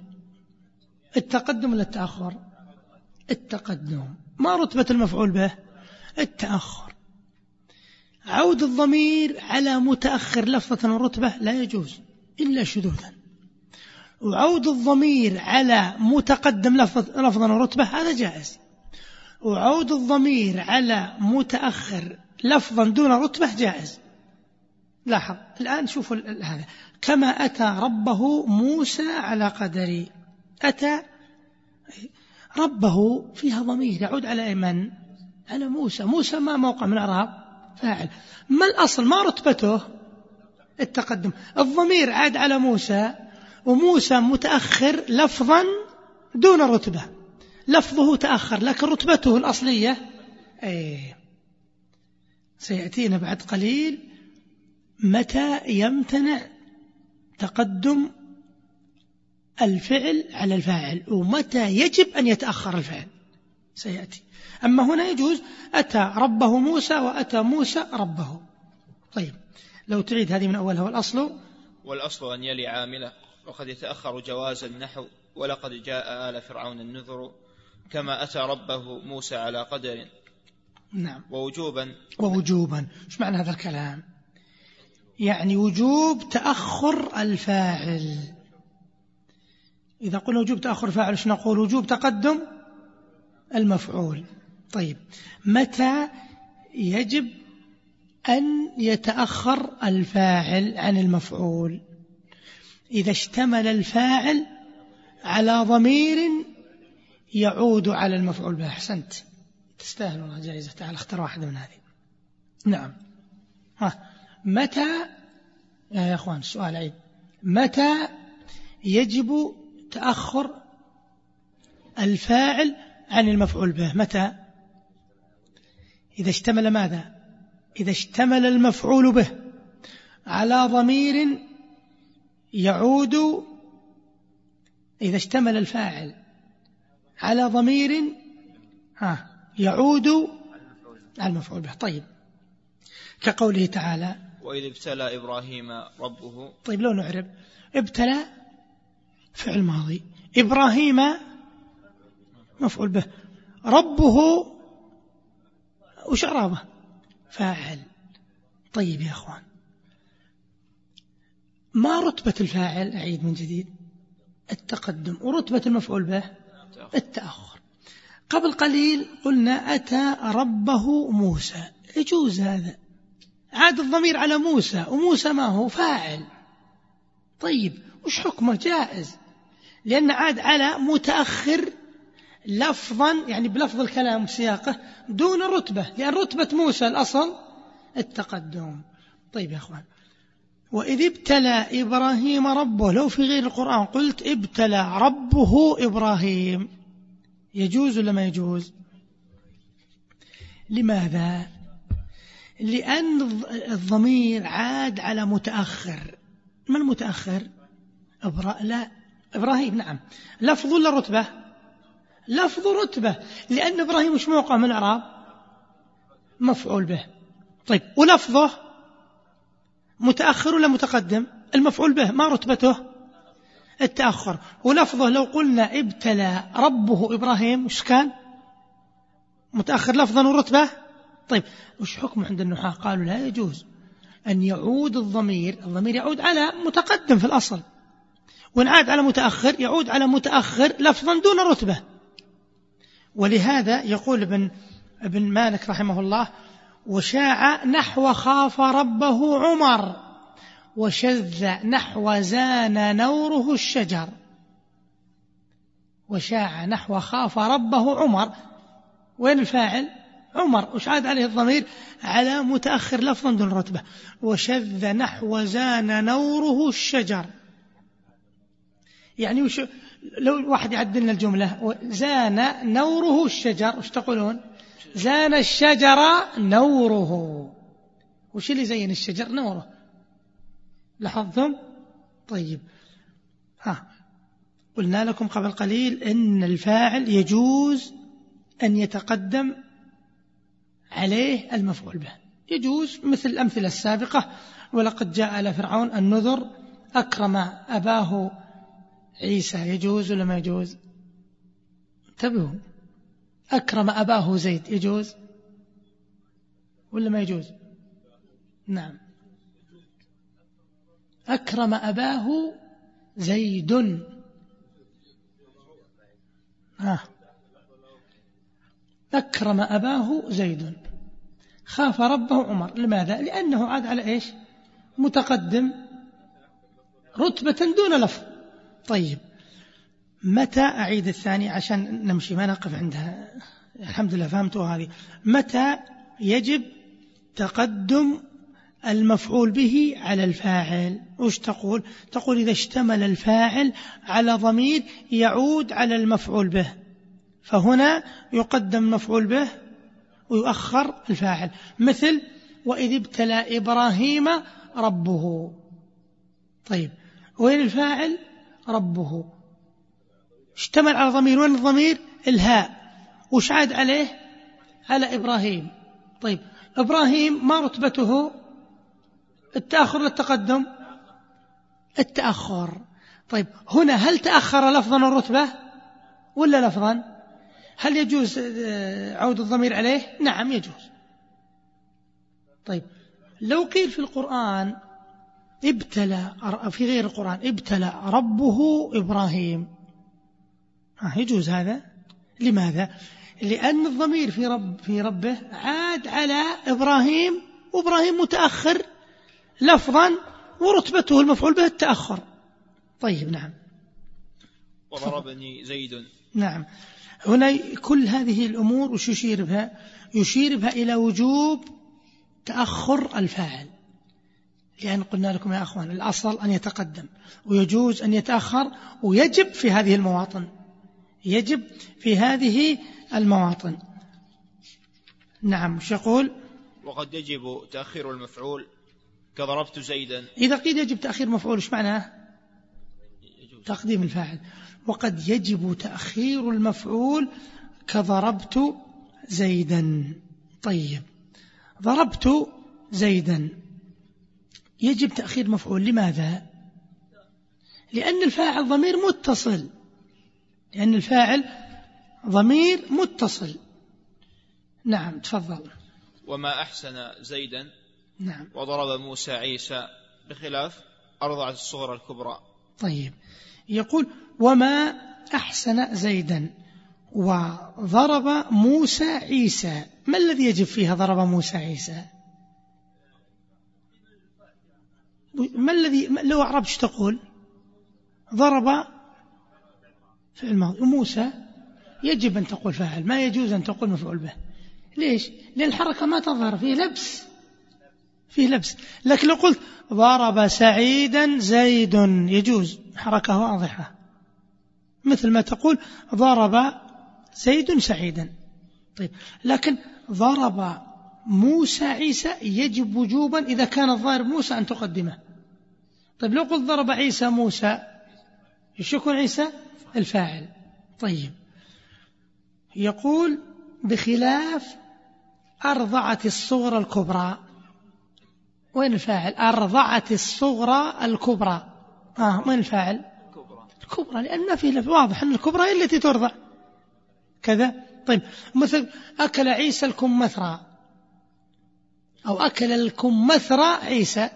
التقدم ولا التأخر؟ التقدم. ما رتبة المفعول به؟ التأخر. عود الضمير على متأخر لفظة ورتبة لا يجوز إلا شذوذا. وعود الضمير على متقدم لفظا ورتبة هذا جائز. وعود الضمير على متأخر لفظا دون رتبة جائز. لاحظ الآن شوفوا هذا. كما أتى ربه موسى على قدر. أتى ربه فيها ضمير يعود على من؟ على موسى. موسى ما موقع من الأعراب فاعل. ما الأصل؟ ما رتبته؟ التقدم. الضمير عاد على موسى وموسى متأخر لفظا دون رتبة. لفظه تأخر لكن رتبته الأصلية أيه سيأتينا بعد قليل. متى يمتنع تقدم الفعل على الفاعل ومتى يجب أن يتأخر الفعل؟ سيأتي. أما هنا يجوز أتى ربه موسى وأتى موسى ربه. طيب لو تعيد هذه من أولها والأصل. والأصل أن يلي عامله وقد يتأخر جواز النحو ولقد جاء آل فرعون النذر كما أتى ربه موسى على قدر. نعم. ووجوبا. ووجوبا. إيش معنى هذا الكلام؟ يعني وجوب تأخر الفاعل. إذا قلنا وجوب تأخر الفاعل إيش نقول؟ وجوب تقدم المفعول. طيب متى يجب أن يتأخر الفاعل عن المفعول؟ إذا اشتمل الفاعل على ضمير يعود على المفعول به. أحسنت. تستاهل والله جائزة. تعال اختر واحدة من هذه. نعم. ها. متى يا أخوان السؤال عيد متى يجب تأخر الفاعل عن المفعول به؟ متى؟ إذا اشتمل ماذا؟ إذا اشتمل المفعول به على ضمير يعود إذا اشتمل الفاعل على ضمير ها يعود على المفعول به. طيب كقوله تعالى وإذ ابتلى إبراهيم ربه. طيب لو نعرب. ابتلى فعل ماضي. إبراهيم مفعول به. ربه وش عرابه فاعل. طيب يا أخوان. ما رتبة الفاعل؟ أعيد من جديد. التقدم. ورتبة المفعول به؟ التأخر. قبل قليل قلنا أتى ربه موسى. يجوز هذا. عاد الضمير على موسى وموسى ما هو فاعل. طيب وش حكمه؟ جائز. لأن عاد على متأخر لفظا يعني بلفظ الكلام وسياقه دون رتبة لأن رتبة موسى الأصل التقدم. طيب يا أخوان. وإذ ابتلى إبراهيم ربه لو في غير القرآن قلت ابتلى ربه إبراهيم. يجوز ولا ما يجوز؟ لماذا؟ لأن الضمير عاد على متأخر. ما المتأخر؟ إبرا... لا إبراهيم نعم. لفظ ولا رتبة؟ لفظ رتبة. لأن إبراهيم مش موقع من الأعراب؟ مفعول به. طيب ولفظه؟ متأخر ولا متقدم؟ المفعول به. ما رتبته؟ التأخر. ولفظه لو قلنا ابتلى ربه إبراهيم وش كان؟ متأخر لفظا ورتبة؟ طيب وش حكمه عند النحاة؟ قالوا لا يجوز. أن يعود الضمير الضمير يعود على متقدم في الأصل. وإن عاد على متأخر يعود على متأخر لفظا دون رتبة. ولهذا يقول ابن, ابن مالك رحمه الله وشاع نحو خاف ربه عمر وشذ نحو زان نوره الشجر. وشاع نحو خاف ربه عمر. وين الفاعل؟ عمر وش عاد عليه الضمير على متأخر لفظا دون رتبة. وشذ نحو زان نوره الشجر. يعني وش لو واحد يعدل لنا الجملة زان نوره الشجر وش تقولون؟ زان الشجر نوره. وش اللي زين الشجر نوره؟ لاحظتم؟ طيب. ها. قلنا لكم قبل قليل إن الفاعل يجوز أن يتقدم عليه المفعول به. يجوز مثل الأمثلة السابقة ولقد جاء على فرعون النذر أكرم أباه عيسى. يجوز ولا ما يجوز؟ انتبهوا. أكرم أباه زيد يجوز ولا ما يجوز؟ نعم. أكرم أباه زيد. آه. أكرم أباه زيد. خاف ربه عمر. لماذا؟ لأنه عاد على إيش؟ متقدم. رتبة دون لفظ. طيب. متى أعيد الثاني عشان نمشي؟ ما نقف عندها. الحمد لله فهمتوا هذه. متى يجب تقدم المفعول به على الفاعل؟ وش تقول؟ تقول إذا اشتمل الفاعل على ضمير يعود على المفعول به. فهنا يقدم مفعول به ويؤخر الفاعل. مثل وإذ ابتلى إبراهيم ربه. طيب وين الفاعل؟ ربه. اشتمل على ضمير. وين الضمير؟ الهاء. وش عاد عليه؟ على إبراهيم. طيب إبراهيم ما رتبته؟ التأخر للتقدم التأخر. طيب هنا هل تأخر لفظا الرتبة ولا لفظا؟ هل يجوز آه، عود الضمير عليه؟ نعم يجوز. طيب لو قيل في القرآن ابتلى في غير القرآن ابتلى ربه إبراهيم. آه يجوز هذا. لماذا؟ لأن الضمير في رب في ربه عاد على إبراهيم وإبراهيم متأخر لفظا ورتبته المفعول به التأخر. طيب نعم. وضربني زيد. نعم. هنا كل هذه الأمور وش يشير بها يشير بها إلى وجوب تأخر الفاعل. لأن قلنا لكم يا أخوان الأصل أن يتقدم ويجوز أن يتأخر ويجب في هذه المواطن يجب في هذه المواطن. نعم وش يقول؟ وقد يجب تأخير المفعول كضربت زيدا. إذا قيل يجب تأخير مفعول إيش معناه؟ تقديم الفاعل. وقد يجب تأخير المفعول كضربت زيدا. طيب ضربت زيدا. يجب تأخير مفعول لماذا؟ لأن الفاعل ضمير متصل. لأن الفاعل ضمير متصل. نعم تفضل. وما أحسن زيدا؟ نعم. وضرب موسى عيسى بخلاف أرضعت الصغرى الكبرى. طيب يقول وما أحسن زيدا وضرب موسى عيسى. ما الذي يجب فيها ضرب موسى عيسى؟ ما الذي لو أعربت تقول؟ ضرب في الماضي. وموسى يجب أن تقول فاعل ما يجوز أن تقول مفعول به. ليش؟ لأن الحركة ما تظهر فيه لبس. فيه لبس. لكن لو قلت ضرب سعيدا زيد يجوز. حركة واضحة. مثل ما تقول ضرب زيد سعيدا. طيب لكن ضرب موسى عيسى يجب وجوبا إذا كان الظاهر موسى أن تقدمه. طيب لو قلت ضرب عيسى موسى إيش يكون عيسى؟ الفاعل. طيب يقول بخلاف أرضعت الصغرى الكبرى. وين الفاعل؟ أرضعت الصغرى الكبرى. آه وين الفاعل؟ الكبرى لأن ما في واضح أن الكبرى هي التي ترضع. كذا. طيب مثل أكل عيسى الكمثرى. أو أكل الكمثرى عيسى.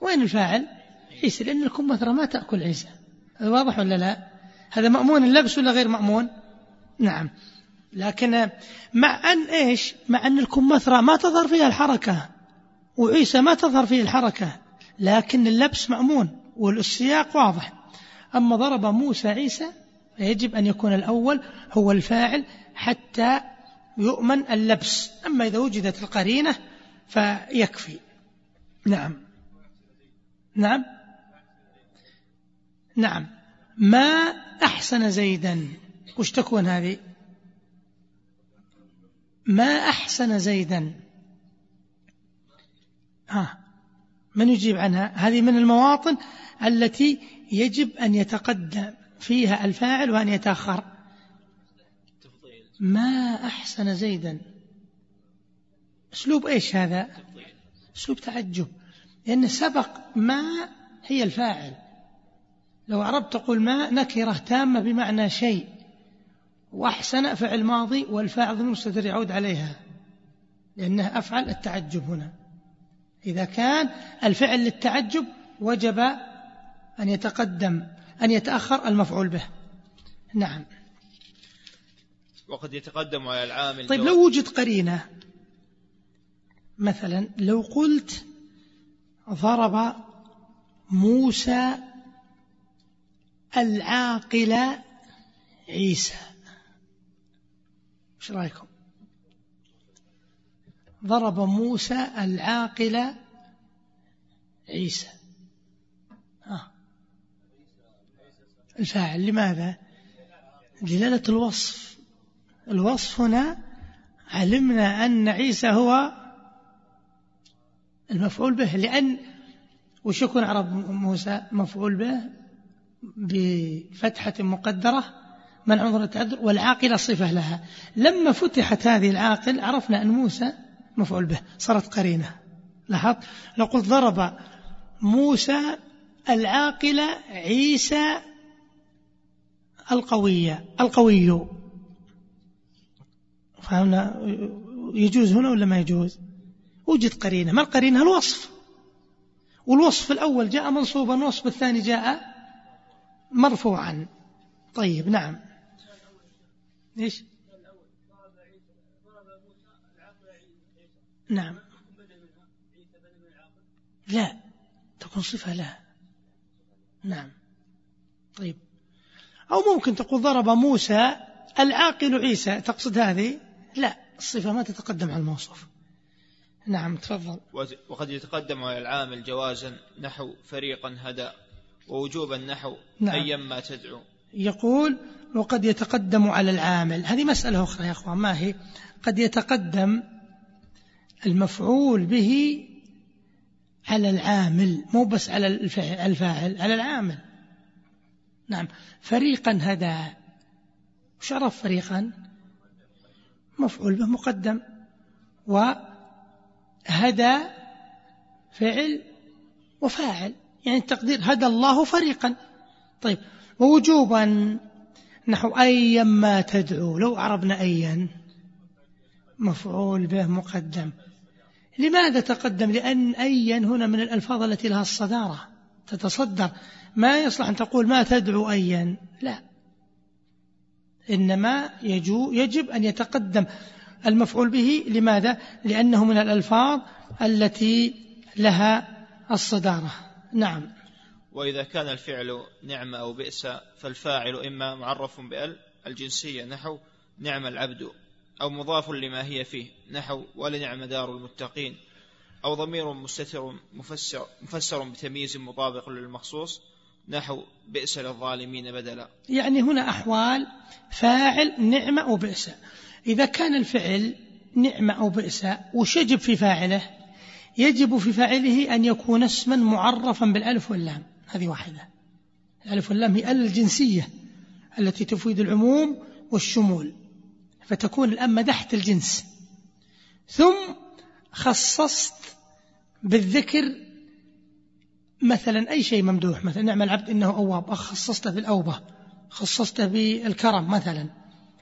وين الفاعل؟ عيسى لأن الكمثرى ما تأكل عيسى. هذا واضح ولا لا؟ هذا مأمون اللبس ولا غير مأمون؟ نعم. لكن مع أن إيش؟ مع أن الكمثرى ما تظهر فيها الحركة وعيسى ما تظهر فيه الحركة لكن اللبس مأمون والسياق واضح. أما ضرب موسى عيسى فيجب أن يكون الأول هو الفاعل حتى يؤمن اللبس. أما إذا وجدت القرينة فيكفي. نعم. نعم. نعم. ما أحسن زيدا؟ وش تكون هذه؟ ما أحسن زيدا؟ ها من يجيب عنها؟ هذه من المواطن التي يجب أن يتقدم فيها الفاعل وأن يتأخر. ما أحسن زيدا؟ أسلوب إيش هذا؟ أسلوب تعجب. لأن سبق ما هي الفاعل. لو عربت تقول ما نكرة تامة بمعنى شيء. وأحسن فعل ماضي والفاعل ضمير مستتر يعود عليها. لأنها أفعل التعجب هنا. إذا كان الفعل للتعجب وجب أن يتقدم أن يتأخر المفعول به. نعم. وقد يتقدم على العامل طيب لو وجد قرينة مثلا لو قلت ضرب موسى العاقل عيسى. إيش رأيكم؟ ضرب موسى العاقل عيسى. الفاعل لماذا؟ دلالة الوصف. الوصف هنا علمنا أن عيسى هو المفعول به لأن وش يكون عرب موسى مفعول به بفتحة مقدرة من عذر التعذر والعاقلة صفة لها. لما فتحت هذه العاقل عرفنا أن موسى مفعول به صارت قرينة. لاحظت؟ لو قلت ضرب موسى العاقل عيسى القوية القوي. فهمنا؟ يجوز هنا ولا ما يجوز؟ وجد قرينة. ما القرينة؟ الوصف. والوصف الأول جاء منصوبا والوصف الثاني جاء مرفوعا. طيب نعم. إيش؟ نعم. لا تكون صفة لا. نعم. طيب. أو ممكن تقول ضرب موسى العاقل عيسى. تقصد هذه؟ لا الصفة ما تتقدم على الموصوف. نعم تفضل. وقد يتقدم على العامل جوازا نحو فريقا هدى ووجوبا نحو نعم. أيما تدعو. يقول وقد يتقدم على العامل. هذه مسألة أخرى يا أخوان ما هي؟ قد يتقدم المفعول به على العامل مو بس على الفاعل على العامل. نعم. فريقا هدى شرف فريقا؟ مفعول به مقدم. وهدى فعل وفاعل يعني التقدير هدى الله فريقا. طيب ووجوبا. نحو أيا ما تدعو. لو عربنا أيا. مفعول به مقدم. لماذا تقدم؟ لأن أيا هنا من الألفاظ التي لها الصدارة تتصدر. ما يصلح أن تقول ما تدعو أيا. لا. إنما يجو يجب أن يتقدم المفعول به. لماذا؟ لأنه من الألفاظ التي لها الصدارة. نعم. وإذا كان الفعل نعم أو بئس فالفاعل إما معرف بأل الجنسية نحو نعم العبد أو مضاف لما هي فيه نحو ولنعم دار المتقين أو ضمير مستتر مفسر, مفسر بتمييز مطابق للمخصوص نحو بئس للظالمين بدلا. يعني هنا أحوال فاعل نعمة أو بئس إذا كان الفعل نعمة أو بئس وش يجب في فاعله؟ يجب في فاعله أن يكون اسما معرفا بالألف واللام. هذه واحدة. الألف واللام هي الجنسية التي تفيد العموم والشمول فتكون الآن مدحت الجنس. ثم خصصت بالذكر مثلا أي شيء ممدوح مثلا نعم العبد إنه أواب خصصته بالأوبة خصصته بالكرم مثلا.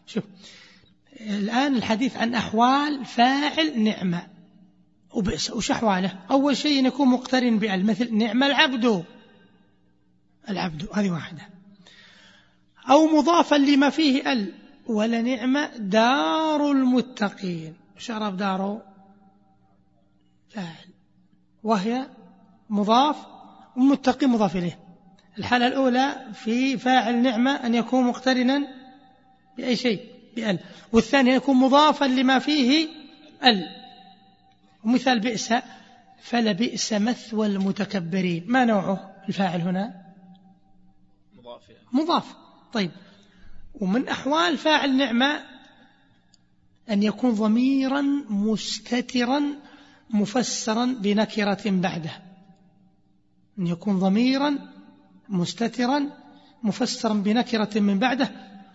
شوف الآن الحديث عن أحوال فاعل نعمة وبئس وش أحواله؟ أول شيء يكون مقترن بأل مثل نعم العبد. العبد هذه واحدة. أو مضافا لما فيه أل ولنعم دار المتقين. شرف دار فاعل. وهي مضاف ومتقين مضاف إليه. الحالة الأولى في فاعل نعمة أن يكون مقترنا بأي شيء؟ بأل. والثاني يكون مضافا لما فيه أل. ومثال بئس فلبئس مثوى المتكبرين. ما نوعه الفاعل هنا؟ مضاف مضاف. طيب. ومن أحوال فاعل نعمة أن يكون ضميرا مستترا مفسرا بنكرة بعده. أن يكون ضميرا مستترا مفسرا بنكرة من بعده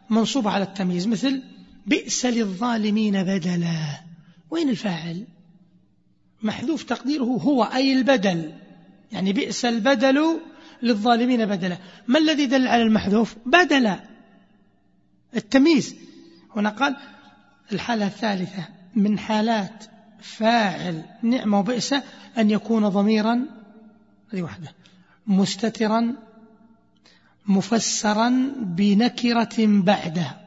منصوب على التمييز مثل بئس للظالمين بدلا. وين الفاعل؟ محذوف تقديره هو أي البدل. يعني بئس البدل للظالمين بدلا. ما الذي دل على المحذوف؟ بدلا. التمييز. هنا قال الحالة الثالثة من حالات فاعل نعمة وبئس أن يكون ضميرا هذه واحدة. مستترا مفسرا بنكرة بعده.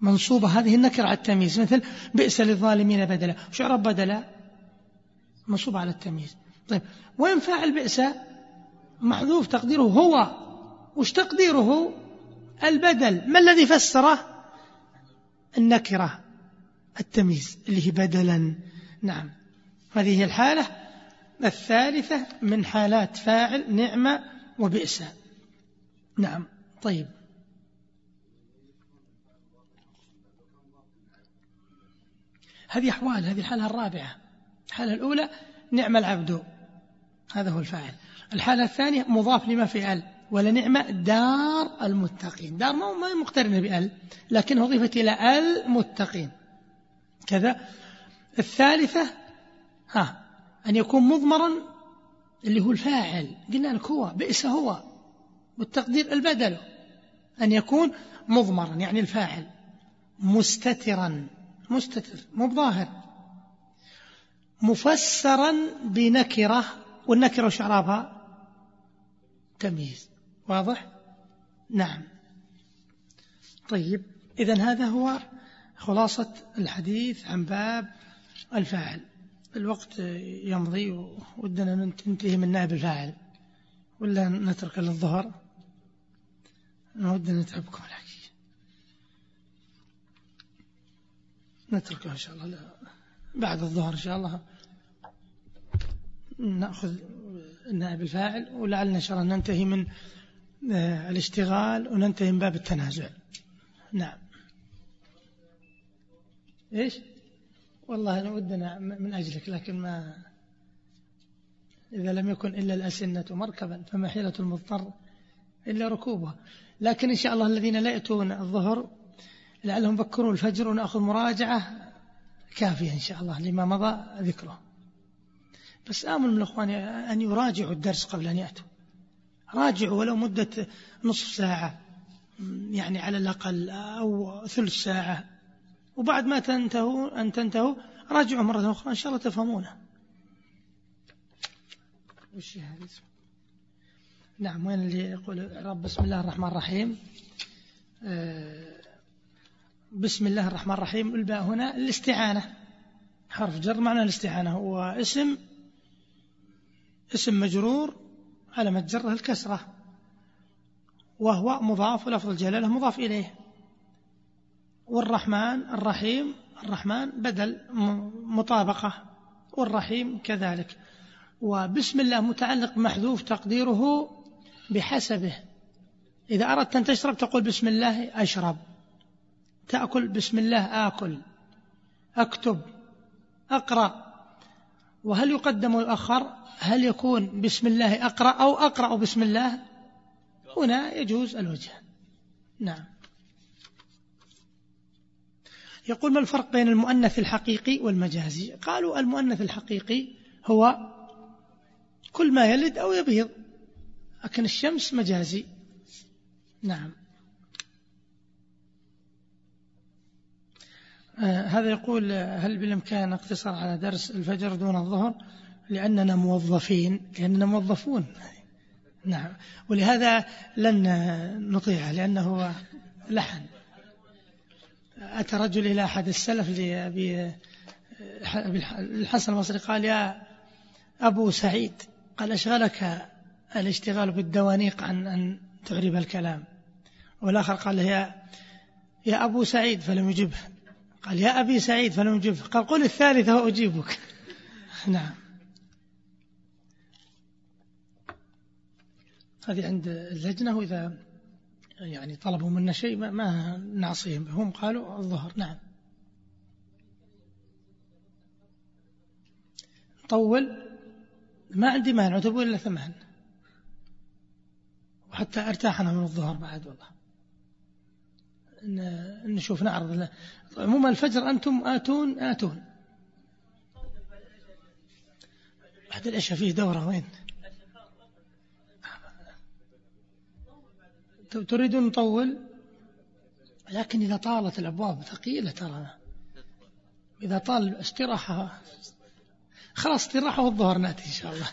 منصوبة هذه النكرة على التمييز مثل بئس للظالمين بدلا. شعر بدلا. منصوب على التمييز. طيب وين فاعل بئس؟ محذوف تقديره هو. وش تقديره؟ البدل. ما الذي فسره؟ النكرة التمييز اللي هي بدلا. نعم. هذه الحالة. الثالثة من حالات فاعل نعمة وبئس. نعم طيب. هذه أحوال هذه الحالة الرابعة. الحالة الأولى نعم العبد. هذا هو الفاعل. الحالة الثانية مضاف لما في ال ولنعم دار المتقين. دار ما مقترنة بأل لكنه أضيفت إلى المتقين كذا. الثالثة ها أن يكون مضمرا اللي هو الفاعل. قلنا لك هو بئس هو. والتقدير البدل. أن يكون مضمرا يعني الفاعل. مستترا. مستتر. مو بظاهر. مفسرا بنكرة. والنكرة وش تمييز. واضح؟ نعم. طيب إذا هذا هو خلاصة الحديث عن باب الفاعل. الوقت يمضي ودنا ننتهي من نائب الفاعل ولا نترك للظهر. ودنا نتعبكم الحقيقة نتركه إن شاء الله. بعد الظهر إن شاء الله. نأخذ النائب الفاعل ولعلنا إن شاء الله ننتهي من آه، الاشتغال وننتهي من باب التنازع. نعم. إيش؟ والله ودنا من أجلك لكن ما إذا لم يكن إلا الأسنة مركبا فما حيلة المضطر إلا ركوبها. لكن إن شاء الله الذين لا يأتون الظهر لعلهم بكروا الفجر ونأخذ مراجعة كافية إن شاء الله لما مضى ذكره. بس آمل من الأخوان أن يراجعوا الدرس قبل أن يأتوا. راجعوا ولو مدة نصف ساعة يعني على الأقل أو ثلث ساعة. وبعد ما تنتهوا أن تنتهوا راجعوا مرة أخرى إن شاء الله تفهمونه. وش هذه نعم وين اللي يقول رب بسم الله الرحمن الرحيم؟ آه، بسم الله الرحمن الرحيم الباء هنا الاستعانة. حرف جر معنى الاستعانة. هو اسم اسم مجرور على مجره الكسرة. وهو مضاف ولفظ الجلالة مضاف إليه. والرحمن الرحيم الرحمن بدل مطابقة والرحيم كذلك. وبسم الله متعلق محذوف تقديره بحسبه. إذا أردت أن تشرب تقول بسم الله أشرب. تأكل بسم الله آكل. أكتب. أقرأ. وهل يقدم ويؤخر هل يكون بسم الله أقرأ أو أقرأ بسم الله؟ هنا يجوز الوجه. نعم. يقول ما الفرق بين المؤنث الحقيقي والمجازي؟ قالوا المؤنث الحقيقي هو كل ما يلد أو يبيض لكن الشمس مجازي. نعم. آه هذا يقول هل بالإمكان اقتصر على درس الفجر دون الظهر؟ لأننا موظفين لأننا موظفون. نعم. ولهذا لن نطيعه لأنه لحن. أتى رجل إلى أحد السلف لأبي الحسن المصري قال يا أبو سعيد قال أشغلك الاشتغال بالدوانيق عن أن تعرب الكلام. والآخر قال يا يا أبو سعيد فلم يجبه. قال يا أبي سعيد فلم يجبه. قال قل الثالثة وأجيبك نعم. هذه عند اللجنة وإذا يعني طلبوا منا شيء ما, نعصيهم هم قالوا الظهر. نعم. طول ما عندي مانع تبون إلا ثمان وحتى ارتاحنا من الظهر بعد والله. نشوف نعرض عموما الفجر أنتم آتون آتون. بعد العشاء فيه دورة. وين؟ تريدون نطول؟ لكن إذا طالت الأبواب ثقيلة ترى. إذا طال استراحة خلاص استراحة والظهر نأتي إن شاء الله.